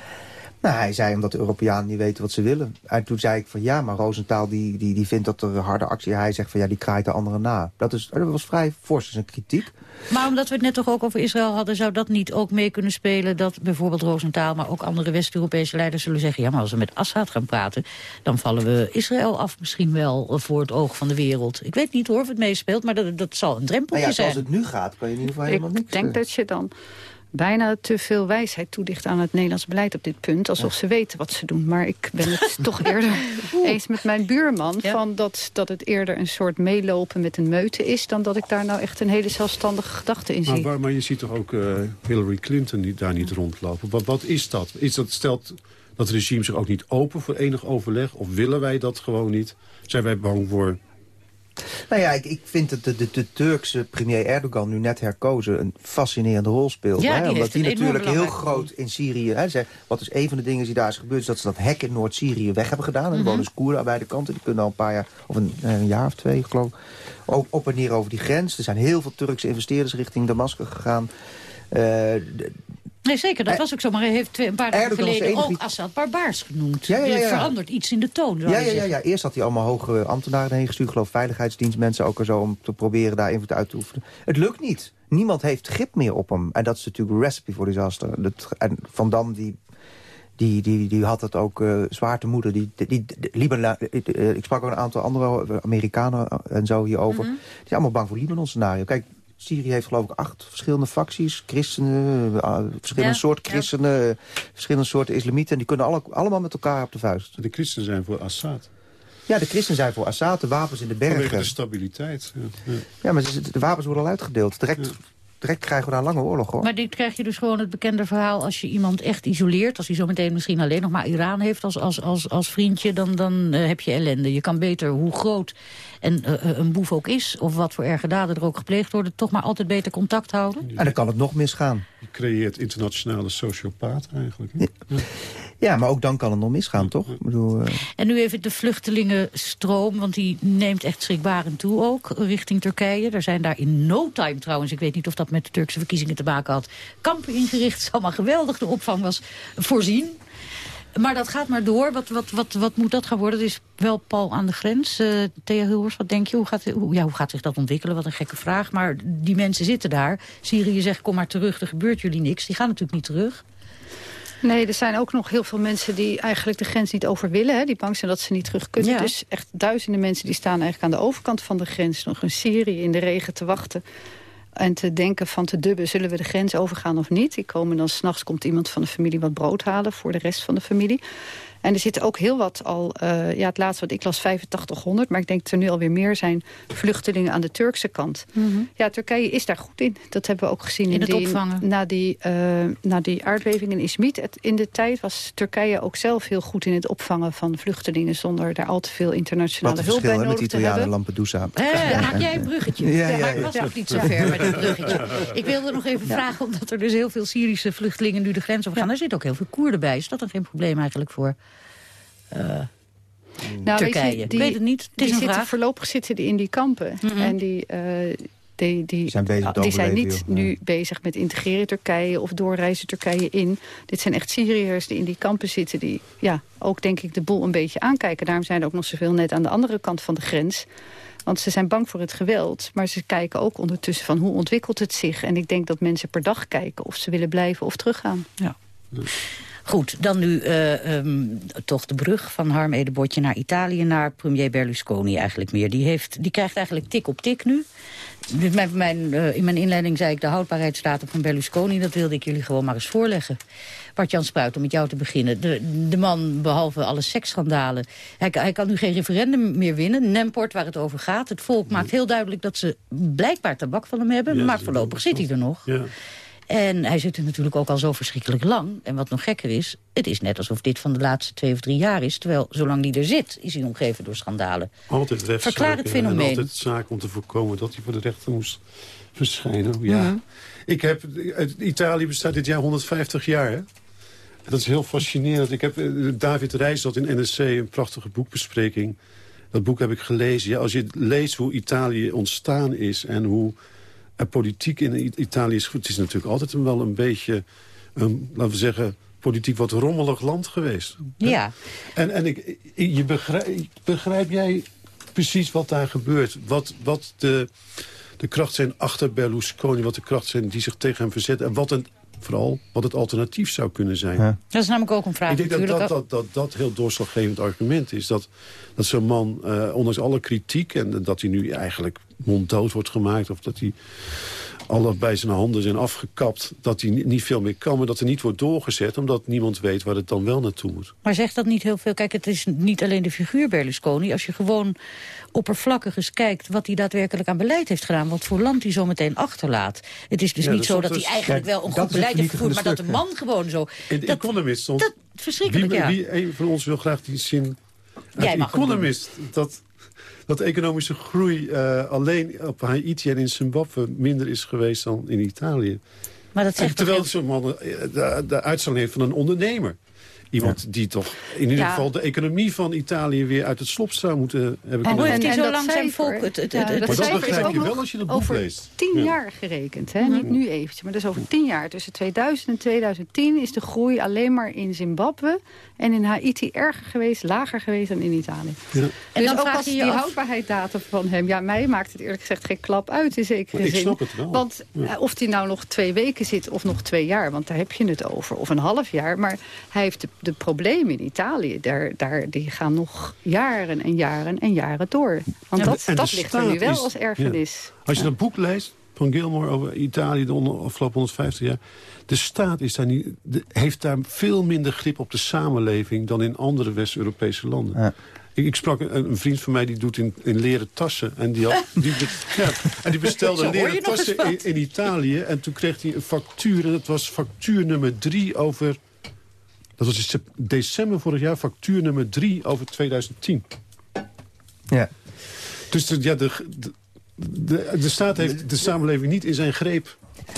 Nou, hij zei omdat de Europeanen niet weten wat ze willen. En toen zei ik van ja, maar Rosenthal die, die, die vindt dat er harde actie... Hij zegt van ja, die kraait de anderen na. Dat, is, dat was vrij fors, een kritiek. Maar omdat we het net toch ook over Israël hadden... zou dat niet ook mee kunnen spelen dat bijvoorbeeld Rosenthal... maar ook andere West-Europese leiders zullen zeggen... ja, maar als we met Assad gaan praten... dan vallen we Israël af misschien wel voor het oog van de wereld. Ik weet niet hoor of het meespeelt, maar dat, dat zal een drempeltje nou ja, zijn. Zoals het nu gaat, kan je in ieder geval helemaal niks... Ik denk dat je dan bijna te veel wijsheid toedicht aan het Nederlands beleid op dit punt. Alsof ze weten wat ze doen. Maar ik ben het toch eerder eens met mijn buurman... Ja. Van dat, dat het eerder een soort meelopen met een meute is... dan dat ik daar nou echt een hele zelfstandige gedachte in maar, zie. Maar, maar je ziet toch ook uh, Hillary Clinton die daar niet rondlopen. Wat, wat is dat? Is dat stelt dat regime zich ook niet open voor enig overleg? Of willen wij dat gewoon niet? Zijn wij bang voor nou ja, ik, ik vind dat de, de, de, Turkse premier Erdogan nu net herkozen een fascinerende rol speelt. Ja, hè? die Omdat hij natuurlijk heel groot in Syrië... Hè, wat is een van de dingen die daar is gebeurd... is dat ze dat hek in Noord-Syrië weg hebben gedaan. En Mhm. er wonen dus Koerden aan beide kanten. Die kunnen al een paar jaar, of een, een jaar of twee geloof ik... Op, op en neer over die grens. Er zijn heel veel Turkse investeerders richting Damascus gegaan. Uh, Nee, zeker, dat was ook zo. Maar hij heeft twee, een paar dagen geleden ook die... Assad barbaars genoemd. Ja, ja, ja, ja. Er verandert iets in de toon, ja, ja, ja, ja, Eerst had hij allemaal hoge ambtenaren heen gestuurd. geloof veiligheidsdienstmensen ook en zo... om te proberen daar invloed uit te oefenen. Het lukt niet. Niemand heeft grip meer op hem. En dat is natuurlijk een recipe voor disaster. Dat, en Van Dam, die die, die, die had het ook uh, zwaar te moeden. Die, die, die Libanon, uh, ik sprak ook een aantal andere Amerikanen en zo hierover. Mm -hmm. Die zijn allemaal bang voor Libanon-scenario. Kijk, Syrië heeft geloof ik acht verschillende facties. Christenen, uh, verschillende ja, soorten christenen, ja. verschillende soorten islamieten. En die kunnen alle, allemaal met elkaar op de vuist. De christenen zijn voor Assad. Ja, de christenen zijn voor Assad, de wapens in de bergen. Vanwege de stabiliteit. Ja, ja. ja maar de wapens worden al uitgedeeld. Direct direct krijgen we daar een lange oorlog, hoor. Maar dit krijg je dus gewoon het bekende verhaal... als je iemand echt isoleert, als hij zometeen misschien alleen nog maar Iran heeft als, als, als, als vriendje... dan, dan uh, heb je ellende. Je kan beter, hoe groot en, uh, een boef ook is... of wat voor erge daden er ook gepleegd worden... toch maar altijd beter contact houden. En dan kan het nog misgaan. Je creëert internationale sociopaat eigenlijk. Ja. Ja, maar ook dan kan het nog misgaan, toch? Ik bedoel, uh... En nu even de vluchtelingenstroom, want die neemt echt schrikbarend toe ook... richting Turkije. Er zijn daar in no time trouwens, ik weet niet of dat met de Turkse verkiezingen te maken had... kampen ingericht, het allemaal geweldig, de opvang was voorzien. Maar dat gaat maar door. Wat, wat, wat, wat moet dat gaan worden? Het is wel pal aan de grens. Uh, Thea Hilhors, wat denk je? Hoe gaat, hoe, ja, hoe gaat zich dat ontwikkelen? Wat een gekke vraag. Maar die mensen zitten daar. Syrië zegt, kom maar terug, er gebeurt jullie niks. Die gaan natuurlijk niet terug. Nee, er zijn ook nog heel veel mensen die eigenlijk de grens niet over willen. Hè, die bang zijn dat ze niet terug kunnen. Ja. Dus echt duizenden mensen die staan eigenlijk aan de overkant van de grens. Nog in Syrië in de regen te wachten. En te denken van te dubben, zullen we de grens overgaan of niet? Die komen dan s'nachts, komt iemand van de familie wat brood halen... voor de rest van de familie. En er zitten ook heel wat al, uh, ja, het laatste wat ik las, 8500... maar ik denk dat er nu alweer meer zijn vluchtelingen aan de Turkse kant. Mm -hmm. Ja, Turkije is daar goed in. Dat hebben we ook gezien in, in het die, opvangen. Na die, uh, na die aardbeving in Izmit. Het, in de tijd was Turkije ook zelf heel goed in het opvangen van vluchtelingen... zonder daar al te veel internationale hulp bij nodig met Italianen te Lampedusa. Eh, ja. Maak jij een bruggetje? Ja, ja, ja, ik was nog niet zo ver met een bruggetje. Ik wilde nog even vragen, omdat er dus heel veel Syrische vluchtelingen... nu de grens over gaan. Er zitten ook heel veel Koerden bij. Is dat dan geen probleem eigenlijk voor... Uh, nou, Turkije. Weet je, die, ik weet het niet. Het die is een zitten, vraag. voorlopig zitten die in die kampen. Mm -hmm. En die, uh, die, die, die, zijn, bezig die zijn niet nu bezig met integreren Turkije of doorreizen Turkije in. Dit zijn echt Syriërs die in die kampen zitten. Die ja, ook denk ik de boel een beetje aankijken. Daarom zijn er ook nog zoveel net aan de andere kant van de grens. Want ze zijn bang voor het geweld. Maar ze kijken ook ondertussen van hoe ontwikkelt het zich. En ik denk dat mensen per dag kijken of ze willen blijven of teruggaan. Ja. Goed, dan nu uh, um, toch de brug van Harm Edebotje naar Italië... naar premier Berlusconi eigenlijk meer. Die, heeft, die krijgt eigenlijk tik op tik nu. Dus mijn, mijn, uh, in mijn inleiding zei ik de houdbaarheidsdatum van Berlusconi. Dat wilde ik jullie gewoon maar eens voorleggen. Bart-Jan Spruit, om met jou te beginnen. De, de man, behalve alle seksschandalen... Hij, hij, kan nu geen referendum meer winnen. Nemport, waar het over gaat. Het volk maakt heel duidelijk dat ze blijkbaar tabak van hem hebben. Ja, maar voorlopig zit hij er nog. Ja. En hij zit er natuurlijk ook al zo verschrikkelijk lang. En wat nog gekker is, het is net alsof dit van de laatste twee of drie jaar is. Terwijl, zolang hij er zit, is hij omgeven door schandalen. Altijd rechtszaken. Verklaar het fenomeen. En altijd zaak om te voorkomen dat hij voor de rechter moest verschijnen. Ja. Mhm. Ik heb, Italië bestaat dit jaar 150 jaar, hè? Dat is heel fascinerend. Ik heb, eh, David Reis had in NSC een prachtige boekbespreking. Dat boek heb ik gelezen. Ja, als je leest hoe Italië ontstaan is en hoe politiek in Italië is goed. Het is natuurlijk altijd een wel een beetje, een, laten we zeggen, politiek wat rommelig land geweest. Ja. En, en ik, je begrijp, begrijp jij precies wat daar gebeurt? Wat, wat de, de kracht zijn achter Berlusconi, wat de kracht zijn die zich tegen hem verzetten... en wat een, vooral wat het alternatief zou kunnen zijn. Ja. Dat is namelijk ook een vraag Ik denk dat natuurlijk. dat, dat, dat, dat heel doorslaggevend argument is. Dat, dat zo'n man, uh, ondanks alle kritiek... en dat hij nu eigenlijk monddood wordt gemaakt... of dat hij alle bij zijn handen zijn afgekapt... dat hij niet veel meer kan, maar dat er niet wordt doorgezet... omdat niemand weet waar het dan wel naartoe moet. Maar zegt dat niet heel veel? Kijk, het is niet alleen de figuur Berlusconi. Als je gewoon oppervlakkig eens kijkt wat hij daadwerkelijk aan beleid heeft gedaan... wat voor land hij zo meteen achterlaat. Het is dus Ja, niet dus zo dat hij is- eigenlijk Kijk, wel een goed beleid heeft gevoerd... maar dat de man gewoon zo... In de dat, Economist stond... dat, verschrikkelijk, wie, ja. wie een van ons wil graag die zin... Jij de mag Economist, dat, dat de economische groei uh, alleen op Haiti en in Zimbabwe... minder is geweest dan in Italië. Maar dat zegt Terwijl toch zo'n man uh, de, de uitstraling heeft van een ondernemer. Iemand ja. die toch in ieder Ja. geval de economie van Italië... weer uit het slop zou moeten hebben En kunnen hoe heeft hij En zo dat lang zijn volk... Het, het, ja, het, het- dat Maar dat is begrijp je wel als je dat boek over leest. tien Ja. jaar gerekend. Hè? Niet nu eventjes, maar dus over tien jaar. Tussen 2000 en 2010 is de groei alleen maar in Zimbabwe... en in Haiti erger geweest, lager geweest dan in Italië. Ja. En dus dan ook vraag als je die af- houdbaarheidsdatum van hem... ja, mij maakt het eerlijk gezegd geen klap uit in zekere Maar ik zin. snap het wel. Want Ja. eh, of hij nou nog twee weken zit of nog twee jaar... want daar heb je het over, of een half jaar... maar hij heeft de, de problemen in Italië... Daar, daar, die gaan nog jaren en jaren en jaren door. Want dat, en de dat ligt er nu wel is- als erfenis. Als je dat boek leest van Gilmore over Italië de afgelopen 150 jaar... de staat is daar niet, de- heeft daar veel minder grip op de samenleving... dan in andere West-Europese landen. Ja. Ik, ik sprak een, een vriend van mij die doet in, in leren tassen. En die, had, die, be- ja, en die bestelde leren tassen in, in Italië. En toen kreeg hij een factuur. En dat was factuur nummer drie over... Dat was in december vorig jaar, factuur nummer drie over 2010. Ja. Dus de, ja, de, de, de, de staat heeft de samenleving niet in zijn greep.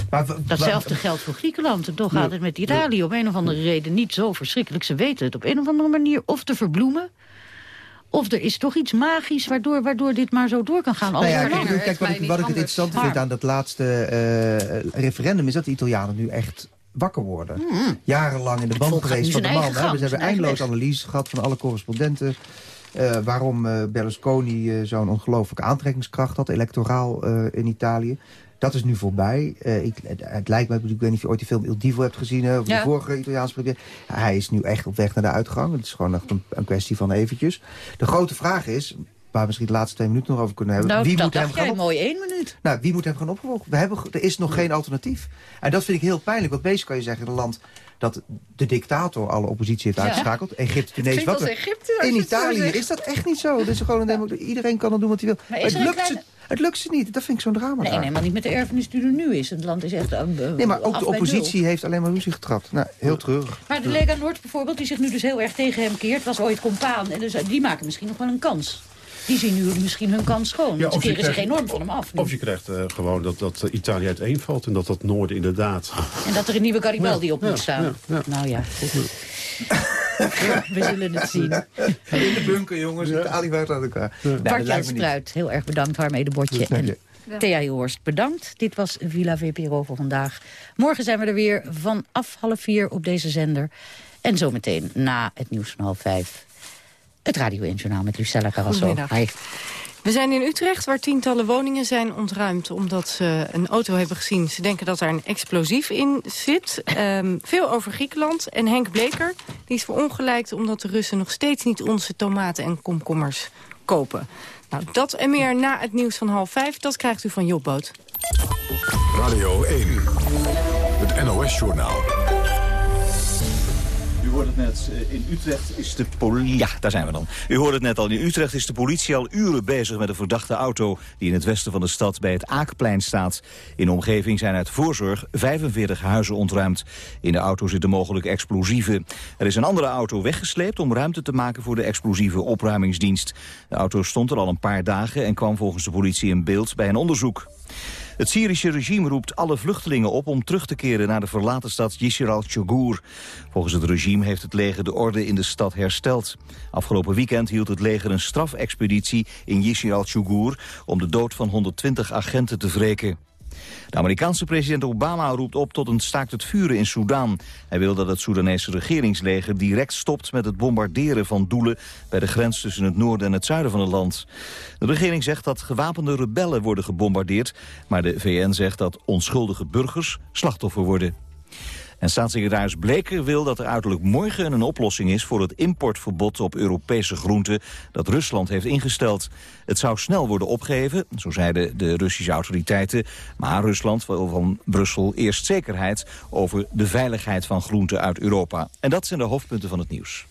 Maar, Datzelfde geldt voor Griekenland. En toch gaat het met Italië om een of andere reden niet zo verschrikkelijk. Ze weten het op een of andere manier of te verbloemen... of er is toch iets magisch waardoor, waardoor dit maar zo door kan gaan. Nou ja, kijk, wat, ik, wat ik het interessante vind aan dat laatste eh, referendum... is dat de Italianen nu echt wakker worden. Jarenlang in de band geweest van de man. Hè. We hebben eindeloos analyses gehad van alle correspondenten... eh, waarom eh, Berlusconi eh, zo'n ongelooflijke aantrekkingskracht had... electoraal in Italië. Dat is nu voorbij. Ik, het, het lijkt me, ik weet niet of je ooit die film Il Divo hebt gezien... over Ja. de vorige Italiaanse premier. Hij is nu echt op weg naar de uitgang. Het is gewoon echt een, een kwestie van eventjes. De grote vraag is, waar we misschien de laatste twee minuten nog over kunnen hebben... Nou, wie dat moet hem gaan op- mooi één minuut. nou, wie moet hem gaan opvolgen? We hebben, er is nog geen alternatief. En dat vind ik heel pijnlijk. Want bezig kan je zeggen, een land dat de dictator alle oppositie heeft Ja. uitgeschakeld. Egypte, Tunesië, wat Egypte, In Italië is dat echt niet zo. Is gewoon een Iedereen kan dan doen wat hij wil. Maar het, lukt kleine- ze, het lukt ze niet. Dat vind ik zo'n drama. Nee, daar. nee, maar niet met de erfenis die er nu is. Het land is echt uh, Nee, maar ook de oppositie heeft alleen maar ruzie getrapt. Nou, heel treurig. Maar de Lega Noord bijvoorbeeld, die zich nu dus heel erg tegen hem keert... was ooit compaan. En dus, die maken misschien nog wel een kans. Die zien nu misschien hun kans schoon. Ja, Ze keren zich enorm van hem af. nu. Of je krijgt eh, gewoon dat, dat eh, Italië uiteenvalt... en dat dat noorden inderdaad... En dat er een nieuwe Garibaldi Ja, op moet ja, staan. ja, ja. Nou ja, goed. We zullen het zien. In de bunker, jongens. Italië uit elkaar. Dat Bart-Jan lijkt me niet. Spruit, heel erg bedankt. Waarmee de bordje. Dank je. En Thea Hilhorst, bedankt. Dit was Villa VPRO voor vandaag. Morgen zijn we er weer vanaf half vier op deze zender. En zometeen na het nieuws van half vijf. Het Radio 1 Journaal met Lucella Carrasso. Goedemiddag. Hi. We zijn in Utrecht, waar tientallen woningen zijn ontruimd... omdat ze een auto hebben gezien. Ze denken dat daar een explosief in zit. Ehm, veel over Griekenland. En Henk Bleker die is verongelijkt... omdat de Russen nog steeds niet onze tomaten en komkommers kopen. Nou, dat en meer na het nieuws van half vijf, dat krijgt u van Jobboot. Radio 1, het NOS-journaal. Net, eh, in Utrecht is de politie... Ja, daar zijn we dan. U hoort het net al, in Utrecht is de politie al uren bezig met een verdachte auto... die in het westen van de stad bij het Aakplein staat. In de omgeving zijn uit voorzorg 45 huizen ontruimd. In de auto zitten mogelijk explosieven. Er is een andere auto weggesleept om ruimte te maken voor de explosieve opruimingsdienst. De auto stond er al een paar dagen en kwam volgens de politie in beeld bij een onderzoek. Het Syrische regime roept alle vluchtelingen op om terug te keren naar de verlaten stad Yisr al-Chogour. Volgens het regime heeft het leger de orde in de stad hersteld. Afgelopen weekend hield het leger een strafexpeditie in Yisr al-Chogour om de dood van 120 agenten te wreken. De Amerikaanse president Obama roept op tot een staakt het vuren in Soedan. Hij wil dat het Soedanese regeringsleger direct stopt met het bombarderen van doelen bij de grens tussen het noorden en het zuiden van het land. De regering zegt dat gewapende rebellen worden gebombardeerd, maar de VN zegt dat onschuldige burgers slachtoffer worden. En staatssecretaris Bleker wil dat er uiterlijk morgen een oplossing is voor het importverbod op Europese groenten dat Rusland heeft ingesteld. Het zou snel worden opgegeven, zo zeiden de Russische autoriteiten, maar Rusland wil van Brussel eerst zekerheid over de veiligheid van groenten uit Europa. En dat zijn de hoofdpunten van het nieuws.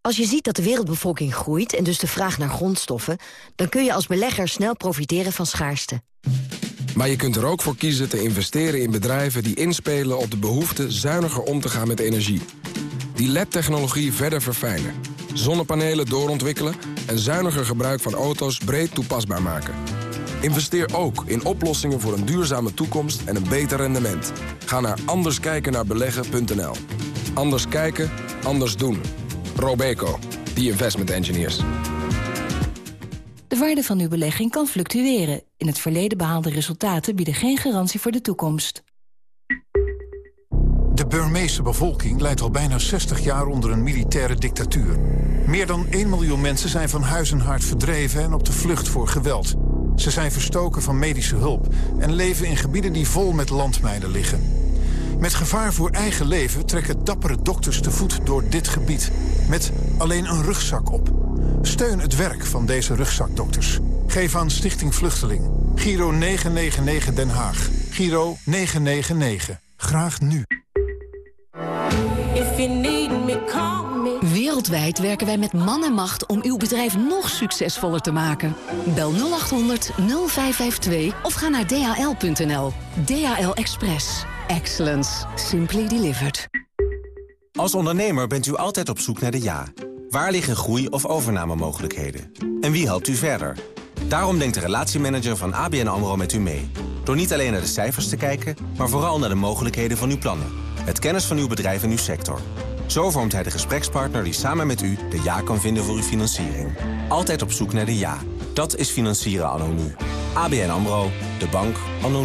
Als je ziet dat de wereldbevolking groeit en dus de vraag naar grondstoffen... dan kun je als belegger snel profiteren van schaarste. Maar je kunt er ook voor kiezen te investeren in bedrijven die inspelen op de behoefte zuiniger om te gaan met energie. Die LED-technologie verder verfijnen. Zonnepanelen doorontwikkelen en zuiniger gebruik van auto's breed toepasbaar maken. Investeer ook in oplossingen voor een duurzame toekomst en een beter rendement. Ga naar anderskijkennaarbeleggen.nl. Anders kijken, anders doen. Robeco, the investment engineers. De waarde van uw belegging kan fluctueren. In het verleden behaalde resultaten bieden geen garantie voor de toekomst. De Burmeese bevolking leidt al bijna 60 jaar onder een militaire dictatuur. Meer dan 1 miljoen mensen zijn van huis en hart verdreven en op de vlucht voor geweld. Ze zijn verstoken van medische hulp en leven in gebieden die vol met landmijnen liggen. Met gevaar voor eigen leven trekken dappere dokters te voet door dit gebied. Met alleen een rugzak op. Steun het werk van deze rugzakdokters. Geef aan Stichting Vluchteling. Giro 999 Den Haag. Giro 999. Graag nu. Wereldwijd werken wij met man en macht om uw bedrijf nog succesvoller te maken. Bel 0800 0552 of ga naar dhl.nl. DHL Express. Excellence. Simply delivered. Als ondernemer bent u altijd op zoek naar de ja. Waar liggen groei- of overnamemogelijkheden? En wie helpt u verder? Daarom denkt de relatiemanager van ABN AMRO met u mee. Door niet alleen naar de cijfers te kijken, maar vooral naar de mogelijkheden van uw plannen. Het kennis van uw bedrijf en uw sector. Zo vormt hij de gesprekspartner die samen met u de ja kan vinden voor uw financiering. Altijd op zoek naar de ja. Dat is financieren anno. ABN AMRO, de bank anno.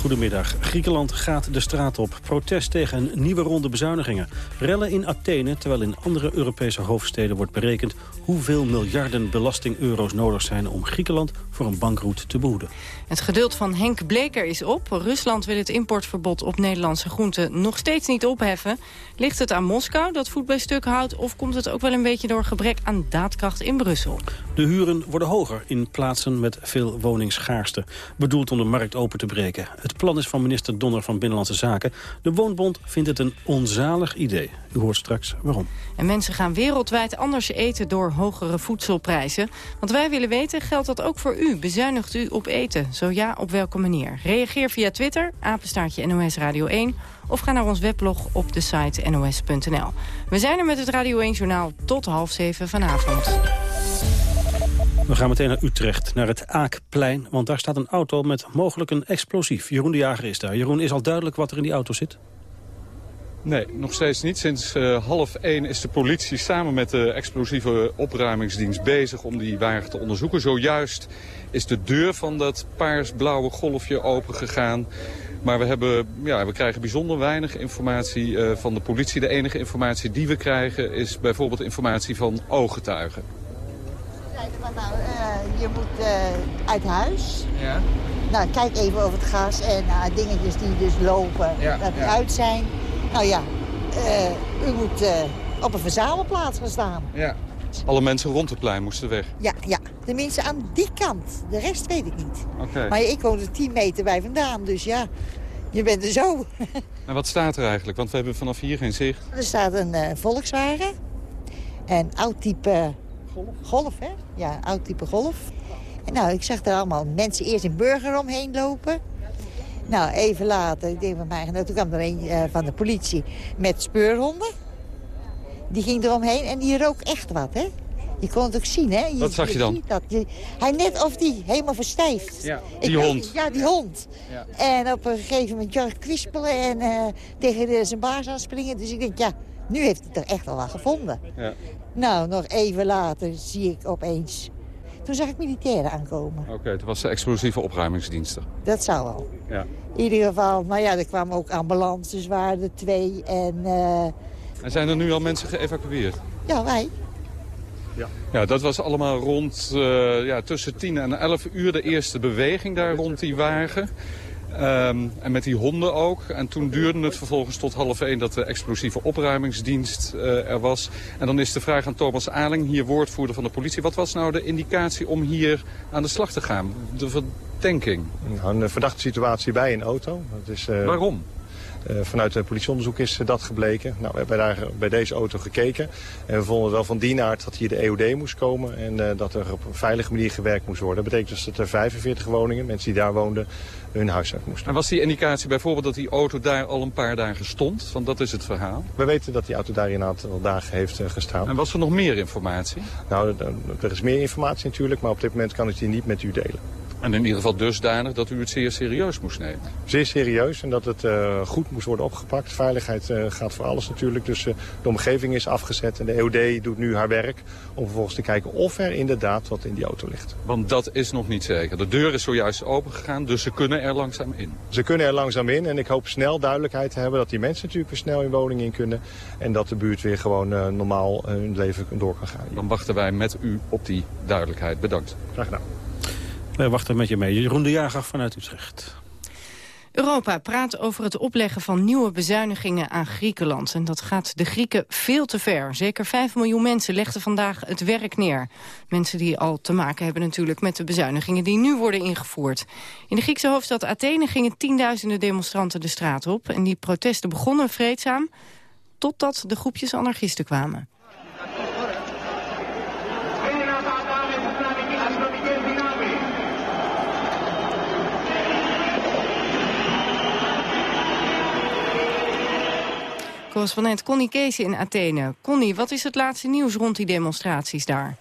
Goedemiddag. Griekenland gaat de straat op. Protest tegen een nieuwe ronde bezuinigingen. Rellen in Athene, terwijl in andere Europese hoofdsteden wordt berekend... hoeveel miljarden belasting-euro's nodig zijn om Griekenland voor een bankroet te behoeden. Het geduld van Henk Bleker is op. Rusland wil het importverbod op Nederlandse groenten nog steeds niet opheffen. Ligt het aan Moskou dat voet bij stuk houdt... of komt het ook wel een beetje door gebrek aan daadkracht in Brussel? De huren worden hoger in plaatsen met veel woningschaarste. Bedoeld om de markt open te breken. Het plan is van minister Donner van Binnenlandse Zaken. De Woonbond vindt het een onzalig idee. U hoort straks waarom. En mensen gaan wereldwijd anders eten door hogere voedselprijzen. Want wij willen weten, geldt dat ook voor u? Bezuinigt u op eten? Zo ja, op welke manier? Reageer via Twitter, apenstaartje NOS Radio 1... of ga naar ons weblog op de site nos.nl. We zijn er met het Radio 1-journaal tot half zeven vanavond. We gaan meteen naar Utrecht, naar het Aakplein. Want daar staat een auto met mogelijk een explosief. Jeroen de Jager is daar. Jeroen, is al duidelijk wat er in die auto zit? Nee, nog steeds niet. Sinds uh, half één is de politie samen met de explosieve opruimingsdienst bezig om die wagen te onderzoeken. Zojuist is de deur van dat paars-blauwe golfje opengegaan. Maar we, hebben, ja, we krijgen bijzonder weinig informatie uh, van de politie. De enige informatie die we krijgen is bijvoorbeeld informatie van ooggetuigen. Van, nou, uh, je moet uit huis. Ja. Nou, kijk even over het gas en dingetjes die dus lopen, Ja, dat ja. uit zijn. Nou ja, uh, u moet uh, op een verzamelplaats gaan staan. Ja. Alle mensen rond het plein moesten weg. Ja, ja, de mensen aan die kant. De rest weet ik niet. Okay. Maar ik woon er 10 meter bij vandaan, dus ja, je bent er zo. en wat staat er eigenlijk? Want we hebben vanaf hier geen zicht. Er staat een uh, Volkswagen. Een oud type golf. golf, hè? Ja, oud type golf. En nou, ik zag daar allemaal mensen eerst in burger omheen lopen. Nou, even later, ik denk van mij, nou, toen kwam er een uh, van de politie met speurhonden. Die ging eromheen en die rook echt wat, hè? Je kon het ook zien, hè? Je, wat zag je dan? ziet dat. Je, hij net of die helemaal verstijft. Ja, die ik, hond. Ja, die hond. Ja. En op een gegeven moment ja, kwispelen en uh, tegen de, zijn baas aanspringen. Dus ik denk, ja, nu heeft hij er echt al wat gevonden. Ja. Nou, nog even later zie ik opeens... Toen zag ik militairen aankomen. Oké, okay, het was de explosieve opruimingsdiensten. Dat zou wel. Ja. In ieder geval, maar ja, er kwamen ook ambulances, waren er twee. En, uh... en zijn er nu al mensen geëvacueerd? Ja, wij. Ja. ja, dat was allemaal rond uh, ja, tussen 10 en 11 uur de eerste beweging daar rond die wagen. Um, en met die honden ook. En toen duurde het vervolgens tot half één dat de explosieve opruimingsdienst uh, er was. En dan is de vraag aan Thomas Aling, hier woordvoerder van de politie. Wat was nou de indicatie om hier aan de slag te gaan? De verdenking? Nou, een verdachte situatie bij een auto. Dat is, uh, Waarom? Uh, vanuit het politieonderzoek is dat gebleken. Nou, we hebben daar bij deze auto gekeken. En we vonden wel van die aard dat hier de EOD moest komen. En uh, dat er op een veilige manier gewerkt moest worden. Dat betekent dus dat er 45 woningen, mensen die daar woonden, hun huis uit moesten. En was die indicatie bijvoorbeeld dat die auto daar al een paar dagen stond? Want dat is het verhaal. We weten dat die auto daar een aantal dagen heeft uh, gestaan. En was er nog meer informatie? Nou, er is meer informatie natuurlijk, maar op dit moment kan ik die niet met u delen. En in ieder geval dusdanig dat u het zeer serieus moest nemen. Zeer serieus en dat het uh, goed moest worden opgepakt. Veiligheid uh, gaat voor alles natuurlijk. Dus uh, de omgeving is afgezet en de EOD doet nu haar werk... om vervolgens te kijken of er inderdaad wat in die auto ligt. Want dat is nog niet zeker. De deur is zojuist opengegaan, dus ze kunnen er langzaam in. Ze kunnen er langzaam in en ik hoop snel duidelijkheid te hebben... dat die mensen natuurlijk weer snel in woningen in kunnen... en dat de buurt weer gewoon normaal hun leven door kan gaan. Dan wachten wij met u op die duidelijkheid. Bedankt. Graag gedaan. Wij wachten met je mee. Jeroen de Jager vanuit Utrecht. Europa praat over het opleggen van nieuwe bezuinigingen aan Griekenland. En dat gaat de Grieken veel te ver. Zeker 5 miljoen mensen legden vandaag het werk neer. Mensen die al te maken hebben natuurlijk met de bezuinigingen die nu worden ingevoerd. In de Griekse hoofdstad Athene gingen tienduizenden demonstranten de straat op. En die protesten begonnen vreedzaam totdat de groepjes anarchisten kwamen. Correspondent Connie Kees in Athene. Connie, wat is het laatste nieuws rond die demonstraties daar?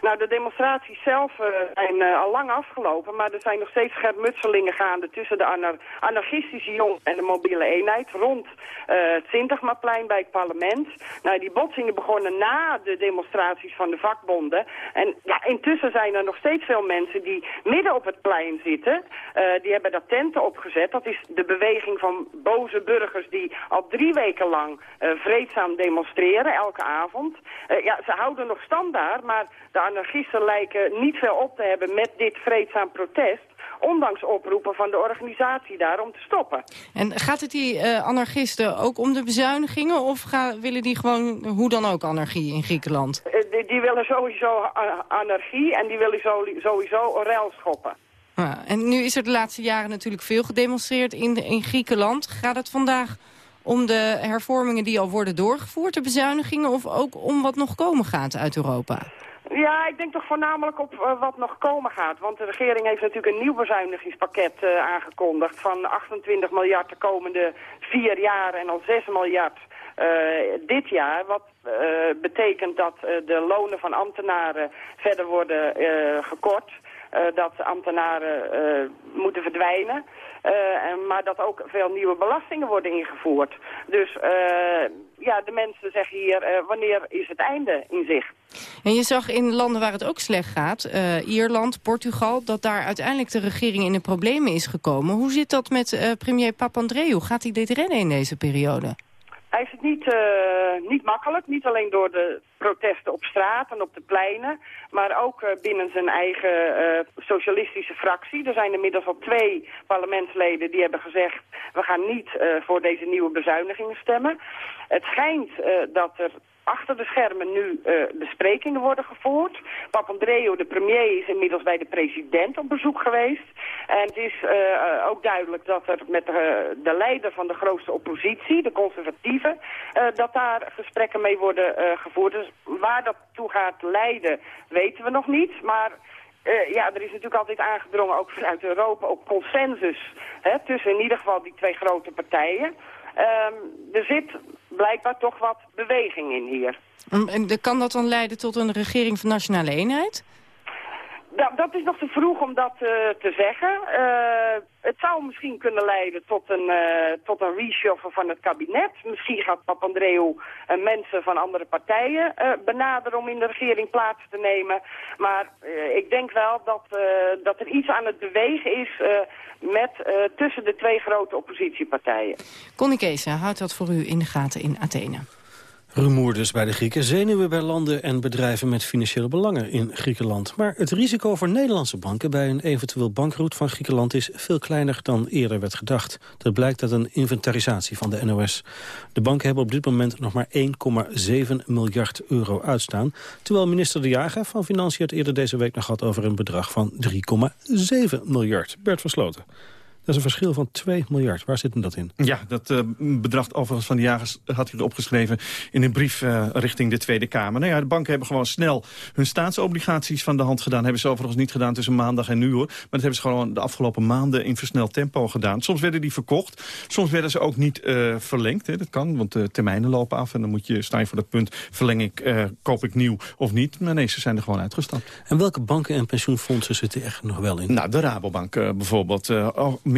Nou, de demonstraties zelf uh, zijn uh, al lang afgelopen, maar er zijn nog steeds schermutselingen gaande tussen de anar anarchistische jong en de mobiele eenheid rond uh, het Sintagmaplein bij het parlement. Nou, die botsingen begonnen na de demonstraties van de vakbonden. En ja, intussen zijn er nog steeds veel mensen die midden op het plein zitten. die hebben daar tenten opgezet. Dat is de beweging van boze burgers die al drie weken lang vreedzaam demonstreren, elke avond. ja, ze houden nog stand daar, maar de anarchisten lijken niet veel op te hebben met dit vreedzaam protest. Ondanks oproepen van de organisatie daar om te stoppen. En gaat het die uh, anarchisten ook om de bezuinigingen? Of gaan, willen die gewoon hoe dan ook anarchie in Griekenland? Uh, die, die, willen sowieso anarchie en die willen sowieso rel schoppen. Ja, en nu is er de laatste jaren natuurlijk veel gedemonstreerd in, in Griekenland. Gaat het vandaag om de hervormingen die al worden doorgevoerd, de bezuinigingen... of ook om wat nog komen gaat uit Europa? Ja, ik denk toch voornamelijk op uh, wat nog komen gaat. Want de regering heeft natuurlijk een nieuw bezuinigingspakket uh, aangekondigd... van 28 miljard de komende vier jaar en al 6 miljard uh, dit jaar. Wat betekent dat de lonen van ambtenaren verder worden gekort... dat ambtenaren moeten verdwijnen. maar dat ook veel nieuwe belastingen worden ingevoerd. Dus ja, de mensen zeggen hier, wanneer is het einde in zicht? En je zag in landen waar het ook slecht gaat, Ierland, Portugal... dat daar uiteindelijk de regering in de problemen is gekomen. Hoe zit dat met premier Papandreou? Gaat hij dit redden in deze periode? Hij heeft het niet, uh, niet makkelijk, niet alleen door de protesten op straat en op de pleinen, maar ook uh, binnen zijn eigen uh, socialistische fractie. Er zijn inmiddels al twee parlementsleden die hebben gezegd, we gaan niet voor deze nieuwe bezuinigingen stemmen. Het schijnt dat er achter de schermen nu uh, besprekingen worden gevoerd. Papandreou, de premier, is inmiddels bij de president op bezoek geweest. En het is uh, ook duidelijk dat er met de, de, leider van de grootste oppositie, de conservatieven, dat daar gesprekken mee worden gevoerd. Dus waar dat toe gaat leiden, weten we nog niet. Maar ja, er is natuurlijk altijd aangedrongen, ook vanuit Europa, op consensus hè, tussen in ieder geval die twee grote partijen. Um, er zit blijkbaar toch wat beweging in hier. En kan dat dan leiden tot een regering van nationale eenheid? Nou, dat is nog te vroeg om dat uh, te zeggen. Uh, het zou misschien kunnen leiden tot een, uh, tot een reshuffle van het kabinet. Misschien gaat Papandreou mensen van andere partijen benaderen om in de regering plaats te nemen. Maar ik denk wel dat, dat er iets aan het bewegen is met, tussen de twee grote oppositiepartijen. Connie Kees, houdt dat voor u in de gaten in Athene? Rumoer dus bij de Grieken, zenuwen bij landen en bedrijven met financiële belangen in Griekenland. Maar het risico voor Nederlandse banken bij een eventueel bankroet van Griekenland is veel kleiner dan eerder werd gedacht. Dat blijkt uit een inventarisatie van de NOS. De banken hebben op dit moment nog maar 1,7 miljard euro uitstaan, terwijl minister De Jager van Financiën het eerder deze week nog had over een bedrag van 3,7 miljard. Bert Versloten. Dat is een verschil van 2 miljard. Waar zit hem dat in? Ja, dat uh, bedrag overigens van de jagers had hij opgeschreven in een brief uh, richting de Tweede Kamer. Nou ja, de banken hebben gewoon snel hun staatsobligaties van de hand gedaan. Hebben ze overigens niet gedaan tussen maandag en nu hoor. Maar dat hebben ze gewoon de afgelopen maanden in versneld tempo gedaan. Soms werden die verkocht. Soms werden ze ook niet uh, verlengd. Hè. Dat kan, want de termijnen lopen af. En dan moet je, sta je voor dat punt, verleng ik, koop ik nieuw of niet. Maar nee, ze zijn er gewoon uitgestapt. En welke banken en pensioenfondsen zitten er echt nog wel in? Nou, de Rabobank bijvoorbeeld.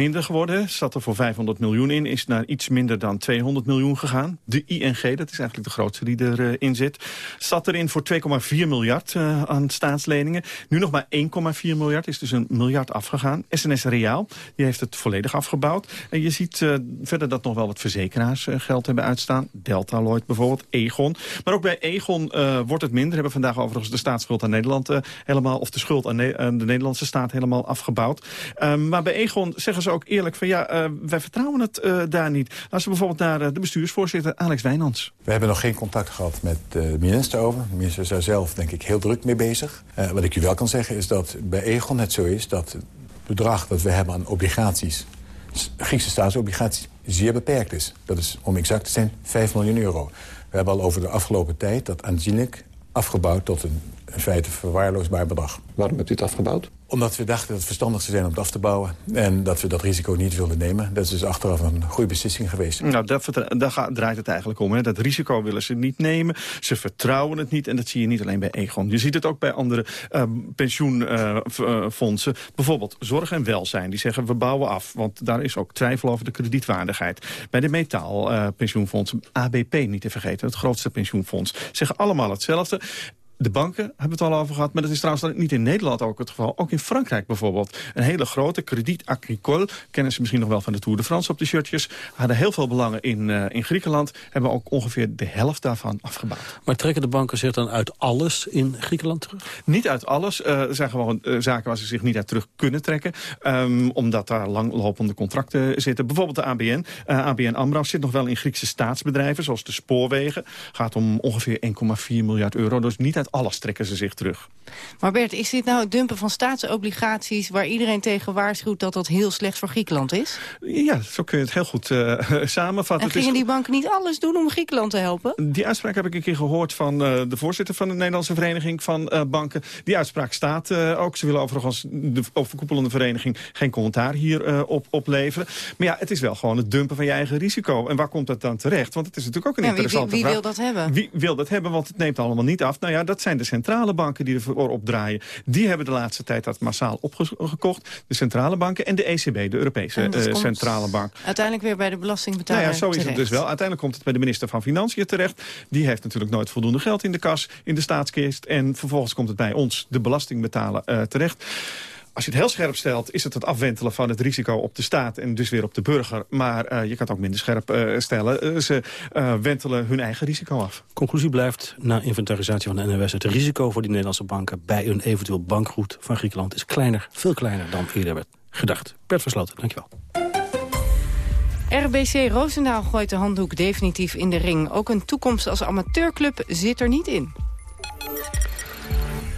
Minder geworden. Zat er voor 500 miljoen in. Is naar iets minder dan 200 miljoen gegaan. De ING, dat is eigenlijk de grootste die erin uh, zit. Zat erin voor 2,4 miljard uh, aan staatsleningen. Nu nog maar 1,4 miljard. Is dus een miljard afgegaan. SNS Reaal, die heeft het volledig afgebouwd. En je ziet uh, verder dat nog wel wat verzekeraars geld hebben uitstaan. Delta Lloyd bijvoorbeeld, Egon. Maar ook bij Egon wordt het minder. Hebben vandaag overigens de staatsschuld aan Nederland helemaal... of de schuld aan, aan de Nederlandse staat helemaal afgebouwd. Ehm, maar bij Egon zeggen ze ook eerlijk van ja, uh, wij vertrouwen het uh, daar niet. Als we bijvoorbeeld naar uh, de bestuursvoorzitter Alex Wijnands. We hebben nog geen contact gehad met de minister over. De minister is daar zelf denk ik heel druk mee bezig. wat ik u wel kan zeggen is dat bij Egon het zo is dat het bedrag dat we hebben aan obligaties... Griekse staatsobligaties zeer beperkt is. Dat is, om exact te zijn, 5 miljoen euro. We hebben al over de afgelopen tijd dat aanzienlijk afgebouwd tot een in feite verwaarloosbaar bedrag. Waarom hebt u het afgebouwd? Omdat we dachten dat het verstandig zou zijn om het af te bouwen. En dat we dat risico niet wilden nemen. Dat is dus achteraf een goede beslissing geweest. Nou, daar, gaat, draait het eigenlijk om. Hè. Dat risico willen ze niet nemen. Ze vertrouwen het niet. En dat zie je niet alleen bij Egon. Je ziet het ook bij andere uh, pensioenfondsen. Bijvoorbeeld zorg en welzijn. Die zeggen we bouwen af. Want daar is ook twijfel over de kredietwaardigheid. Bij de metaalpensioenfondsen, uh, ABP niet te vergeten. Het grootste pensioenfonds. Zeggen allemaal hetzelfde. De banken hebben het al over gehad, maar dat is trouwens niet in Nederland ook het geval. Ook in Frankrijk bijvoorbeeld. Een hele grote krediet agricole, kennen ze misschien nog wel van de Tour de France op de shirtjes, hadden heel veel belangen in, uh, in Griekenland, hebben ook ongeveer de helft daarvan afgebouwd. Maar trekken de banken zich dan uit alles in Griekenland terug? Niet uit alles. Uh, er zijn gewoon uh, zaken waar ze zich niet uit terug kunnen trekken, um, omdat daar langlopende contracten zitten. Bijvoorbeeld de ABN. ABN AMRO zit nog wel in Griekse staatsbedrijven, zoals de spoorwegen. Gaat om ongeveer 1,4 miljard euro, dus niet uit alles trekken ze zich terug. Maar Bert, is dit nou het dumpen van staatsobligaties... waar iedereen tegen waarschuwt dat dat heel slecht voor Griekenland is? Ja, zo kun je het heel goed uh, samenvatten. En gingen die banken niet alles doen om Griekenland te helpen? Die uitspraak heb ik een keer gehoord van uh, de voorzitter... van de Nederlandse Vereniging van uh, Banken. Die uitspraak staat ook. Ze willen overigens de overkoepelende vereniging... geen commentaar hierop op opleveren. Maar ja, het is wel gewoon het dumpen van je eigen risico. En waar komt dat dan terecht? Want het is natuurlijk ook een ja, interessante wie, wie, wie wil dat hebben? Wie wil dat hebben? Want het neemt allemaal niet af. Nou ja, dat dat zijn de centrale banken die ervoor opdraaien. Die hebben de laatste tijd dat massaal opgekocht. De centrale banken en de ECB, de Europese uh, centrale bank. Uiteindelijk weer bij de belastingbetaler Nou ja, zo is het dus wel. Uiteindelijk komt het bij de minister van Financiën terecht. Die heeft natuurlijk nooit voldoende geld in de kas, in de staatskist. En vervolgens komt het bij ons, de belastingbetaler, uh, terecht. Als je het heel scherp stelt, is het het afwentelen van het risico op de staat en dus weer op de burger. Maar uh, je kan het ook minder scherp uh, stellen. Uh, ze wentelen hun eigen risico af. Conclusie blijft, na inventarisatie van de NWS... het risico voor die Nederlandse banken bij een eventueel bankroet van Griekenland... is kleiner, veel kleiner dan eerder werd gedacht. Bert Versloten, dankjewel. RBC Roosendaal gooit de handdoek definitief in de ring. Ook een toekomst als amateurclub zit er niet in.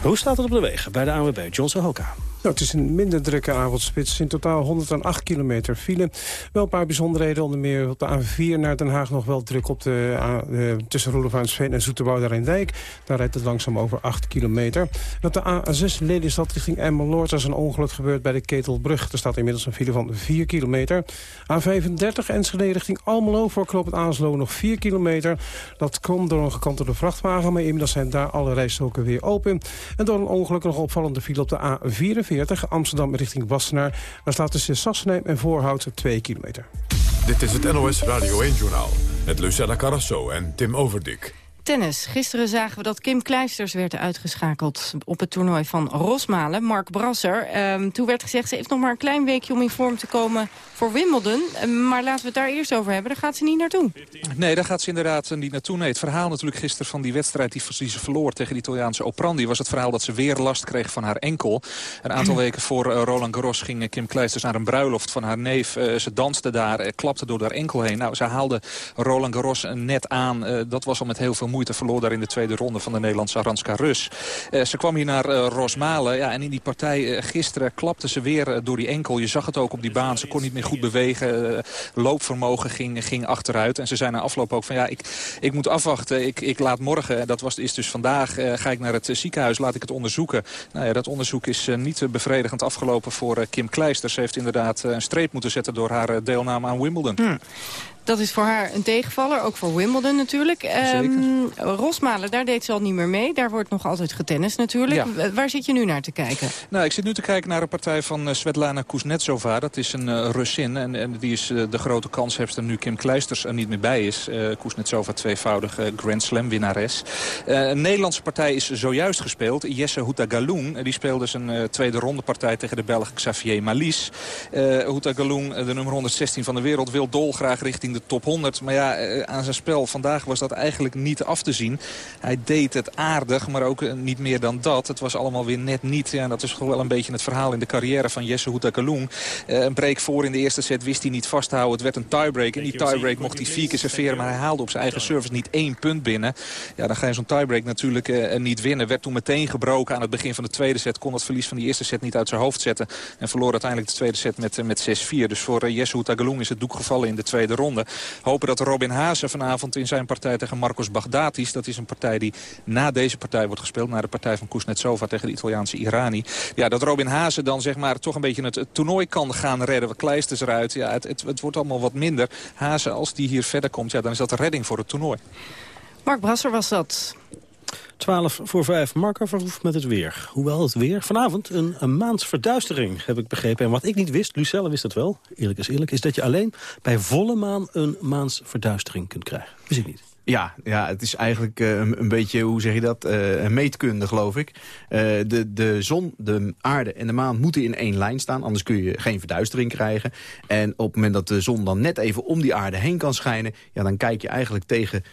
Hoe staat het op de wegen bij de ANWB? John Hoka. Nou, het is een minder drukke avondspits. In totaal 108 kilometer file. Wel een paar bijzonderheden. Onder meer op de A4 naar Den Haag nog wel druk op de, uh, tussen Roelevaansveen en Zoeterwoude Rijndijk. Daar rijdt het langzaam over 8 kilometer. En op de A6 Lelystad richting Emmeloord. Is een ongeluk gebeurd bij de Ketelbrug. Er staat inmiddels een file van 4 kilometer. A35 Enschede richting Almelo. Voor het Aanslo nog 4 kilometer. Dat komt door een gekantelde vrachtwagen. Maar inmiddels zijn daar alle rijstroken weer open. En door een ongeluk nog opvallende file op de A44 Amsterdam richting Wassenaar. Daar staat tussen Sassenheim en Voorhout 2 kilometer. Dit is het NOS Radio 1-journaal met Lucella Carrasso en Tim Overdik. Tennis. Gisteren zagen we dat Kim Kleisters werd uitgeschakeld op het toernooi van Rosmalen. Mark Brasser. Ehm, toen werd gezegd, ze heeft nog maar een klein weekje om in vorm te komen voor Wimbledon. Ehm, maar laten we het daar eerst over hebben. Daar gaat ze niet naartoe. Nee, daar gaat ze inderdaad niet naartoe. Nee, het verhaal natuurlijk gisteren van die wedstrijd die, die ze verloor tegen de Italiaanse Oprandi... was het verhaal dat ze weer last kreeg van haar enkel. Een aantal weken voor uh, Roland Garros ging Kim Kleisters naar een bruiloft van haar neef. Ze danste daar, klapte door haar enkel heen. Nou, ze haalde Roland Garros net aan. dat was al met heel veel moeite. Verloor daar in de tweede ronde van de Nederlandse Aranska Rus. ze kwam hier naar Rosmalen. Ja, en in die partij gisteren klapte ze weer door die enkel. Je zag het ook op die baan. Ze kon niet meer goed bewegen. loopvermogen ging, ging achteruit. En ze zei na afloop ook van ja, ik, ik moet afwachten. Ik, ik laat morgen, dat was, is dus vandaag, ga ik naar het ziekenhuis. Laat ik het onderzoeken. Nou ja, dat onderzoek is niet bevredigend afgelopen voor Kim Kleisters. Ze heeft inderdaad een streep moeten zetten door haar deelname aan Wimbledon. Hm. Dat is voor haar een tegenvaller, ook voor Wimbledon natuurlijk. Um, Rosmalen, daar deed ze al niet meer mee. Daar wordt nog altijd getennis natuurlijk. Ja. Waar zit je nu naar te kijken? Nou, ik zit nu te kijken naar een partij van uh, Svetlana Kuznetsova. Dat is een uh, Russin en, en, die is uh, de grote kanshebster nu Kim Kleisters er niet meer bij is. Kuznetsova tweevoudige Grand Slam winnares. een Nederlandse partij is zojuist gespeeld. Jesse Houtagaloen, die speelde zijn tweede ronde partij tegen de Belg Xavier Malis. Houtagaloen, de nummer 116 van de wereld, wil dolgraag richting de top 100. Maar ja, eh, aan zijn spel vandaag was dat eigenlijk niet af te zien. Hij deed het aardig, maar ook eh, niet meer dan dat. Het was allemaal weer net niet. Ja, dat is gewoon wel een beetje het verhaal in de carrière van Jesse Houtagaloen. Uh, een break voor in de eerste set wist hij niet vasthouden. Het werd een tiebreak. In die tiebreak mocht hij vier keer serveren. Maar hij haalde op zijn eigen service niet één punt binnen. Ja, dan ga je zo'n tiebreak natuurlijk uh, niet winnen. Werd toen meteen gebroken aan het begin van de tweede set. Kon het verlies van die eerste set niet uit zijn hoofd zetten. En verloor uiteindelijk de tweede set met, met 6-4. Dus voor Jesse Houtagaloen is het doek gevallen in de tweede ronde. Hopen dat Robin Haase vanavond in zijn partij tegen Marcos Baghdatis... dat is een partij die na deze partij wordt gespeeld... na de partij van Kuznetsova tegen de Italiaanse Irani... ja, dat Robin Haase dan zeg maar toch een beetje het, toernooi kan gaan redden. Wat kleisters eruit. Ja, het, het, het wordt allemaal wat minder. Haase, als die hier verder komt, ja, dan is dat redding voor het toernooi. Mark Brasser was dat. 12 voor 5. Marco Verhoef met het weer. Hoewel het weer vanavond een, een heb ik begrepen. En wat ik niet wist, Lucelle wist het wel, eerlijk is eerlijk... is dat je alleen bij volle maan een maansverduistering kunt krijgen. Wist ik niet. Ja, ja, het is eigenlijk uh, een beetje, hoe zeg je dat, uh, meetkunde geloof ik. Uh, de, de zon, de aarde en de maan moeten in één lijn staan, anders kun je geen verduistering krijgen. En op het moment dat de zon dan net even om die aarde heen kan schijnen, ja, dan kijk je eigenlijk tegen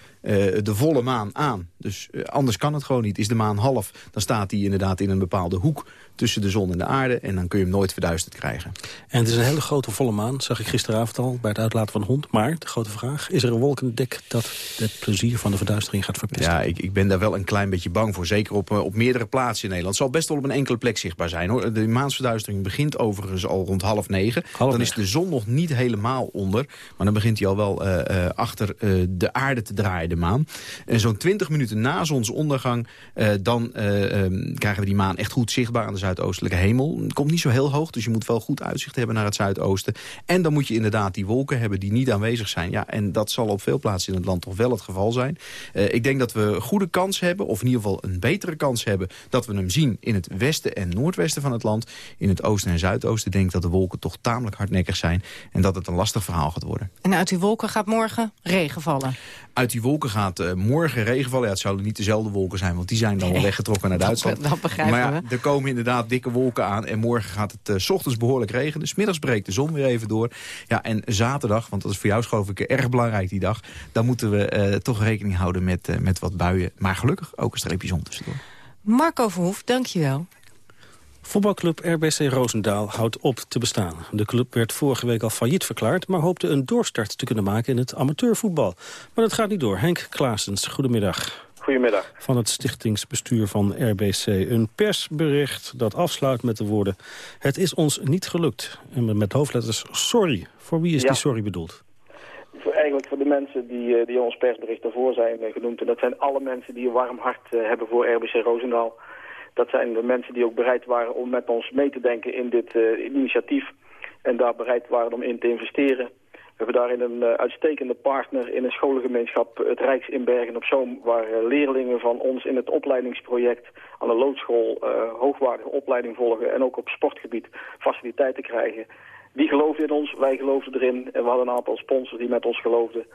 de volle maan aan. Dus anders kan het gewoon niet. Is de maan half, dan staat die inderdaad in een bepaalde hoek tussen de zon en de aarde. En dan kun je hem nooit verduisterd krijgen. En het is een hele grote volle maan, zag ik gisteravond al bij het uitlaten van de hond. Maar, de grote vraag, is er een wolkendek dat het plezier van de verduistering gaat verpesten? Ja, ik, ik ben daar wel een klein beetje bang voor. Zeker op, op meerdere plaatsen in Nederland. Het zal best wel op een enkele plek zichtbaar zijn. hoor. De maansverduistering begint overigens al rond half negen. dan is de zon nog niet helemaal onder. Maar dan begint hij al wel uh, uh, achter de aarde te draaien. de maan. En zo'n 20 minuten na zonsondergang... dan ehm, krijgen we die maan echt goed zichtbaar aan de zuidoostelijke hemel. Het komt niet zo heel hoog, dus je moet wel goed uitzicht hebben naar het zuidoosten. En dan moet je inderdaad die wolken hebben die niet aanwezig zijn. Ja, en dat zal op veel plaatsen in het land toch wel het geval zijn. ik denk dat we goede kans hebben, of in ieder geval een betere kans hebben... dat we hem zien in het westen en noordwesten van het land. In het oosten en zuidoosten denk ik dat de wolken toch tamelijk hardnekkig zijn... en dat het een lastig verhaal gaat worden. En uit die wolken gaat morgen regen vallen? Uit die wolken gaat uh, morgen regen vallen. Ja, het zouden niet dezelfde wolken zijn, want die zijn dan al weggetrokken naar Duitsland. Dat, maar ja, er komen inderdaad dikke wolken aan en morgen gaat het uh, s ochtends behoorlijk regenen. Dus middags breekt de zon weer even door. Ja, en zaterdag, want dat is voor jou geloof ik erg belangrijk die dag... dan moeten we uh, toch rekening houden met, met wat buien. Maar gelukkig ook een streepje zon tussendoor. Marco Verhoef, dankjewel. Voetbalclub RBC Roosendaal houdt op te bestaan. De club werd vorige week al failliet verklaard... maar hoopte een doorstart te kunnen maken in het amateurvoetbal. Maar dat gaat niet door. Henk Klaasens, goedemiddag. Goedemiddag. Van het stichtingsbestuur van RBC. Een persbericht dat afsluit met de woorden... het is ons niet gelukt. En met hoofdletters sorry. Voor wie is die sorry bedoeld? Voor, eigenlijk voor de mensen die, eh, die ons persbericht ervoor zijn eh, genoemd. En dat zijn alle mensen die een warm hart eh, hebben voor RBC Roosendaal. Dat zijn de mensen die ook bereid waren om met ons mee te denken in dit uh, initiatief. En daar bereid waren om in te investeren. We hebben daarin een uh, uitstekende partner in een scholengemeenschap, het Rijksinbergen op Zoom, waar uh, leerlingen van ons in het opleidingsproject aan de loodschool hoogwaardige opleiding volgen en ook op sportgebied faciliteiten krijgen. Die geloofden in ons, wij geloofden erin en we hadden een aantal sponsors die met ons geloofden.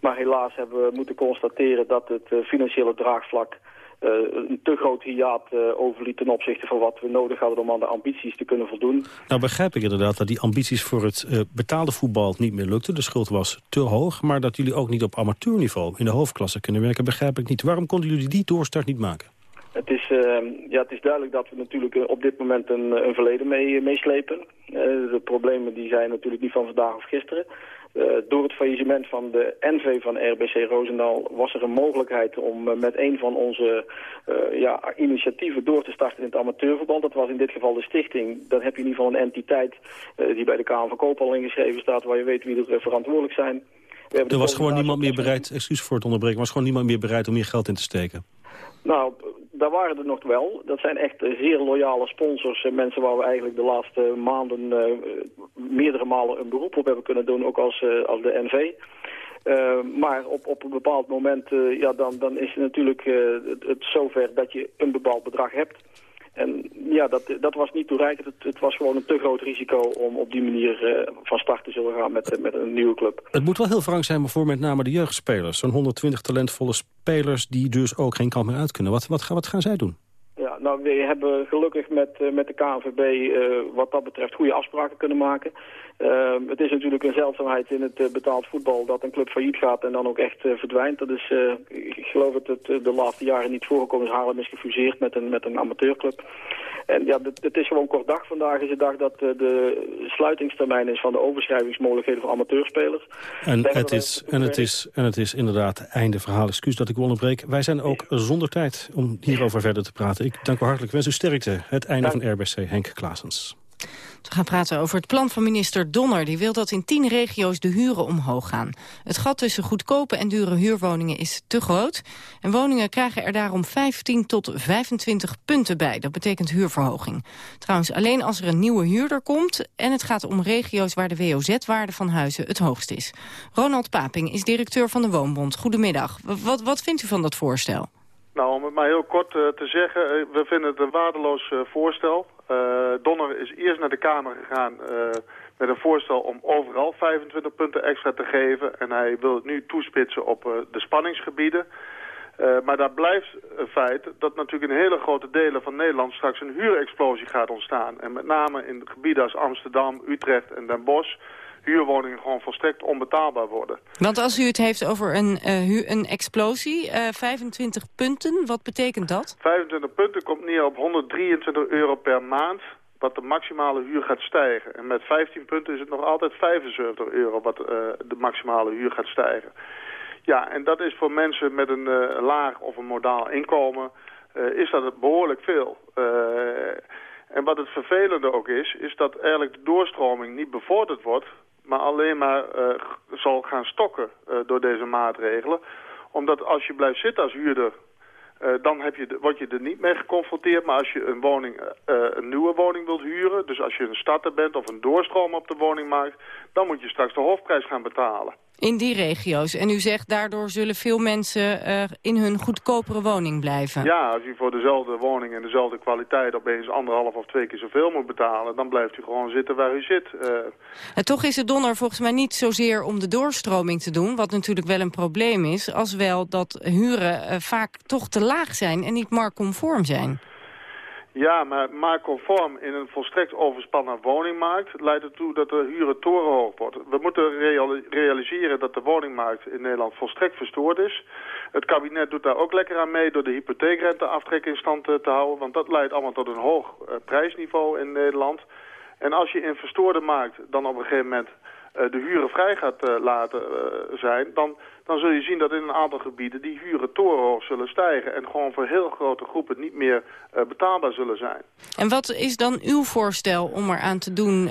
Maar helaas hebben we moeten constateren dat het financiële draagvlak een te groot hiaat uh, overliet ten opzichte van wat we nodig hadden om aan de ambities te kunnen voldoen. Nou begrijp ik inderdaad dat die ambities voor het uh, betaalde voetbal niet meer lukten. De schuld was te hoog, maar dat jullie ook niet op amateurniveau in de hoofdklasse kunnen werken, begrijp ik niet. Waarom konden jullie die doorstart niet maken? Het is, ja, het is duidelijk dat we natuurlijk op dit moment een, een verleden mee, meeslepen. de problemen die zijn natuurlijk niet van vandaag of gisteren. Uh, door het faillissement van de NV van RBC Roosendaal was er een mogelijkheid om uh, met een van onze uh, ja, initiatieven door te starten in het amateurvoetbal. Dat was in dit geval de stichting. Dan heb je in ieder geval een entiteit die bij de Kamer van Koophandel ingeschreven staat waar je weet wie er verantwoordelijk zijn. Er was gewoon niemand meer bereid, excuus voor het onderbreken, was gewoon niemand meer bereid om hier geld in te steken. Nou, daar waren er nog wel. Dat zijn echt zeer loyale sponsors. Mensen waar we eigenlijk de laatste maanden uh, meerdere malen een beroep op hebben kunnen doen, ook als, uh, als de NV. Uh, maar op, op een bepaald moment, ja, dan, dan is het natuurlijk het, het zover dat je een bepaald bedrag hebt. En ja, dat, dat was niet toereikend. Het, het, was gewoon een te groot risico om op die manier uh, van start te zullen gaan met, met een nieuwe club. Het moet wel heel frank zijn voor met name de jeugdspelers. Zo'n 120 talentvolle spelers die dus ook geen kant meer uit kunnen. Wat, wat, wat gaan zij doen? Ja, nou, we hebben gelukkig met, uh, met de KNVB uh, wat dat betreft goede afspraken kunnen maken. Uh, het is natuurlijk een zeldzaamheid in het betaald voetbal dat een club failliet gaat en dan ook echt verdwijnt. Dat is, ik geloof dat het de laatste jaren niet voorgekomen is. Haarlem is gefuseerd met een, met een amateurclub. En ja, het, is gewoon kort dag. Vandaag is de dag dat de sluitingstermijn is van de overschrijvingsmogelijkheden voor amateurspelers. En het, is, en, het is, en het is inderdaad einde verhaal. Excuus dat ik u onderbreek. Wij zijn ook zonder tijd om hierover verder te praten. Ik dank u hartelijk. Wens u sterkte. Het einde dank. van RBC. Henk Klaasens. We gaan praten over het plan van minister Donner. Die wil dat in tien regio's de huren omhoog gaan. Het gat tussen goedkope en dure huurwoningen is te groot. En woningen krijgen er daarom 15 tot 25 punten bij. Dat betekent huurverhoging. Trouwens, alleen als er een nieuwe huurder komt... en het gaat om regio's waar de WOZ-waarde van huizen het hoogst is. Ronald Paping is directeur van de Woonbond. Goedemiddag. Wat, wat vindt u van dat voorstel? Nou, om het maar heel kort uh, te zeggen, uh, we vinden het een waardeloos uh, voorstel. Donner is eerst naar de Kamer gegaan met een voorstel om overal 25 punten extra te geven. En hij wil het nu toespitsen op de spanningsgebieden. maar daar blijft een feit dat natuurlijk in hele grote delen van Nederland straks een huurexplosie gaat ontstaan. En met name in gebieden als Amsterdam, Utrecht en Den Bosch huurwoningen gewoon volstrekt onbetaalbaar worden. Want als u het heeft over een, uh, een explosie, uh, 25 punten, wat betekent dat? 25 punten komt neer op 123 euro per maand wat de maximale huur gaat stijgen. En met 15 punten is het nog altijd 75 euro wat uh, de maximale huur gaat stijgen. Ja, en dat is voor mensen met een uh, laag of een modaal inkomen, is dat behoorlijk veel. en wat het vervelende ook is, is dat eigenlijk de doorstroming niet bevorderd wordt maar alleen maar uh, zal gaan stokken uh, door deze maatregelen Omdat als je blijft zitten als huurder... dan heb je, word je er niet mee geconfronteerd. Maar als je een, woning, een nieuwe woning wilt huren... dus als je een starter bent of een doorstroom op de woningmarkt... dan moet je straks de hoofdprijs gaan betalen in die regio's. En u zegt daardoor zullen veel mensen uh, in hun goedkopere woning blijven. Ja, als u voor dezelfde woning en dezelfde kwaliteit opeens anderhalf of twee keer zoveel moet betalen... dan blijft u gewoon zitten waar u zit. Uh... En toch is het donor volgens mij niet zozeer om de doorstroming te doen... wat natuurlijk wel een probleem is... als wel dat huren uh, vaak toch te laag zijn en niet marktconform zijn. Ja, maar conform in een volstrekt overspannen woningmarkt leidt ertoe dat de huren torenhoog worden. We moeten realiseren dat de woningmarkt in Nederland volstrekt verstoord is. Het kabinet doet daar ook lekker aan mee door de hypotheekrenteaftrek in stand te houden. Want dat leidt allemaal tot een hoog uh, prijsniveau in Nederland. En als je in verstoorde markt dan op een gegeven moment de huren vrij gaat uh, laten zijn... dan dan zul je zien dat in een aantal gebieden die huren torenhoog zullen stijgen... en gewoon voor heel grote groepen niet meer betaalbaar zullen zijn. En wat is dan uw voorstel om eraan te doen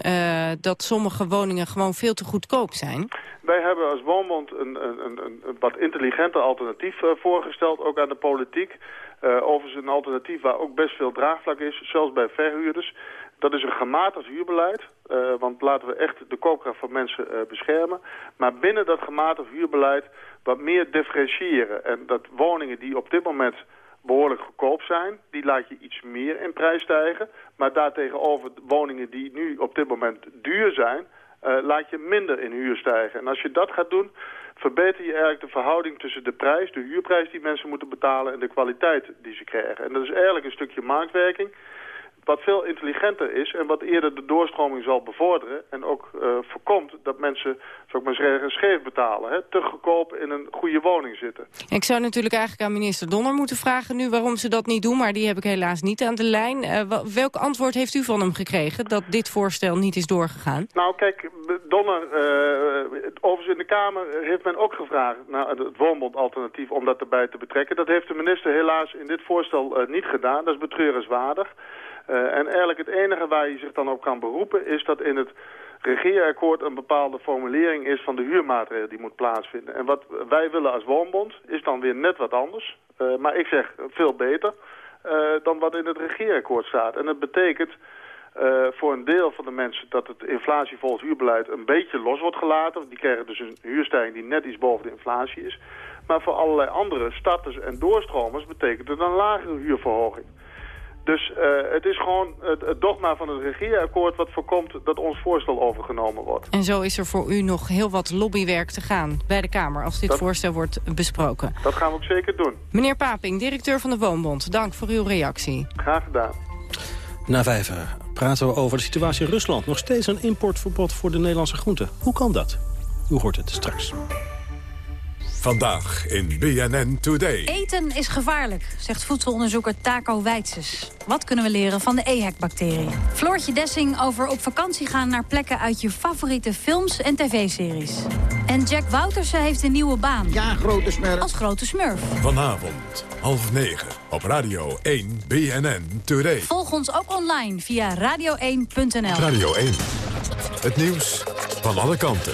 dat sommige woningen gewoon veel te goedkoop zijn? Wij hebben als Woonbond een, een, een, een wat intelligenter alternatief voorgesteld, ook aan de politiek. Overigens een alternatief waar ook best veel draagvlak is, zelfs bij verhuurders. Dat is een gematigd huurbeleid, uh, want laten we echt de koopkracht van mensen uh, beschermen. Maar binnen dat gematigd huurbeleid wat meer differentiëren. En dat woningen die op dit moment behoorlijk goedkoop zijn, die laat je iets meer in prijs stijgen. Maar daartegenover woningen die nu op dit moment duur zijn, laat je minder in huur stijgen. En als je dat gaat doen, verbeter je eigenlijk de verhouding tussen de prijs, de huurprijs die mensen moeten betalen en de kwaliteit die ze krijgen. En dat is eigenlijk een stukje marktwerking wat veel intelligenter is en wat eerder de doorstroming zal bevorderen... en ook uh, voorkomt dat mensen, zou ik maar zeggen, scheef betalen. Hè, te goedkoop in een goede woning zitten. Ik zou natuurlijk eigenlijk aan minister Donner moeten vragen nu waarom ze dat niet doen... maar die heb ik helaas niet aan de lijn. Uh, welk antwoord heeft u van hem gekregen dat dit voorstel niet is doorgegaan? Nou kijk, Donner, uh, overigens in de Kamer heeft men ook gevraagd... naar het woonbondalternatief om dat erbij te betrekken. Dat heeft de minister helaas in dit voorstel niet gedaan. Dat is betreurenswaardig. Uh, en eigenlijk het enige waar je zich dan op kan beroepen... is dat in het regeerakkoord een bepaalde formulering is van de huurmaatregel die moet plaatsvinden. En wat wij willen als woonbond is dan weer net wat anders. Uh, maar ik zeg veel beter uh, dan wat in het regeerakkoord staat. En dat betekent voor een deel van de mensen dat het inflatievolgend huurbeleid een beetje los wordt gelaten. Die krijgen dus een huurstijging die net iets boven de inflatie is. Maar voor allerlei andere starters en doorstromers betekent het een lagere huurverhoging. Dus uh, het is gewoon het, het, dogma van het regeerakkoord wat voorkomt dat ons voorstel overgenomen wordt. En zo is er voor u nog heel wat lobbywerk te gaan bij de Kamer als dit dat, voorstel wordt besproken. Dat gaan we ook zeker doen. Meneer Paping, directeur van de Woonbond, dank voor uw reactie. Graag gedaan. Na vijf praten we over de situatie in Rusland. Nog steeds een importverbod voor de Nederlandse groenten. Hoe kan dat? U hoort het straks. Vandaag in BNN Today. Eten is gevaarlijk, zegt voedselonderzoeker Taco Weitses. Wat kunnen we leren van de EHEC-bacterie? Floortje Dessing over op vakantie gaan naar plekken uit je favoriete films en tv-series. En Jack Woutersen heeft een nieuwe baan. Ja, grote smurf. Als grote smurf. Vanavond, half negen, op Radio 1 BNN Today. Volg ons ook online via radio1.nl. Radio 1, het nieuws van alle kanten.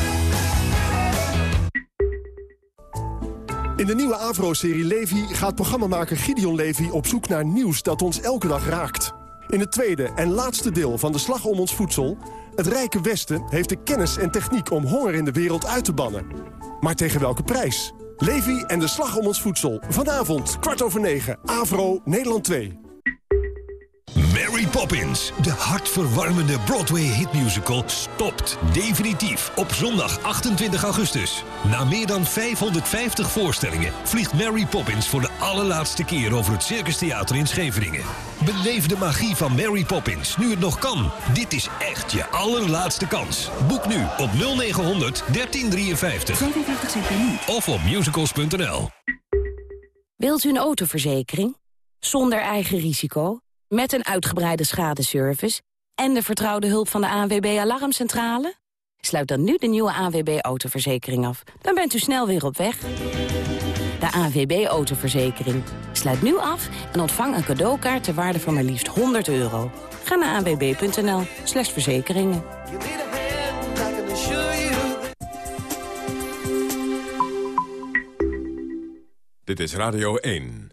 In de nieuwe Avro-serie Levi gaat programmamaker Gideon Levi op zoek naar nieuws dat ons elke dag raakt. In het tweede en laatste deel van de Slag om ons voedsel... het rijke Westen heeft de kennis en techniek om honger in de wereld uit te bannen. Maar tegen welke prijs? Levi en de Slag om ons voedsel. Vanavond, kwart over negen, Avro, Nederland 2. Mary Poppins, de hartverwarmende Broadway-hitmusical, stopt definitief op zondag 28 augustus. Na meer dan 550 voorstellingen vliegt Mary Poppins voor de allerlaatste keer over het Circus Theater in Scheveningen. Beleef de magie van Mary Poppins, nu het nog kan. Dit is echt je allerlaatste kans. Boek nu op 0900 1353. Of op musicals.nl. Wilt u een autoverzekering? Zonder eigen risico? Met een uitgebreide schadeservice? En de vertrouwde hulp van de ANWB Alarmcentrale? Sluit dan nu de nieuwe ANWB Autoverzekering af. Dan bent u snel weer op weg. De ANWB Autoverzekering. Sluit nu af en ontvang een cadeaukaart ter waarde van maar liefst 100 euro. Ga naar anwb.nl slash verzekeringen. Dit is Radio 1.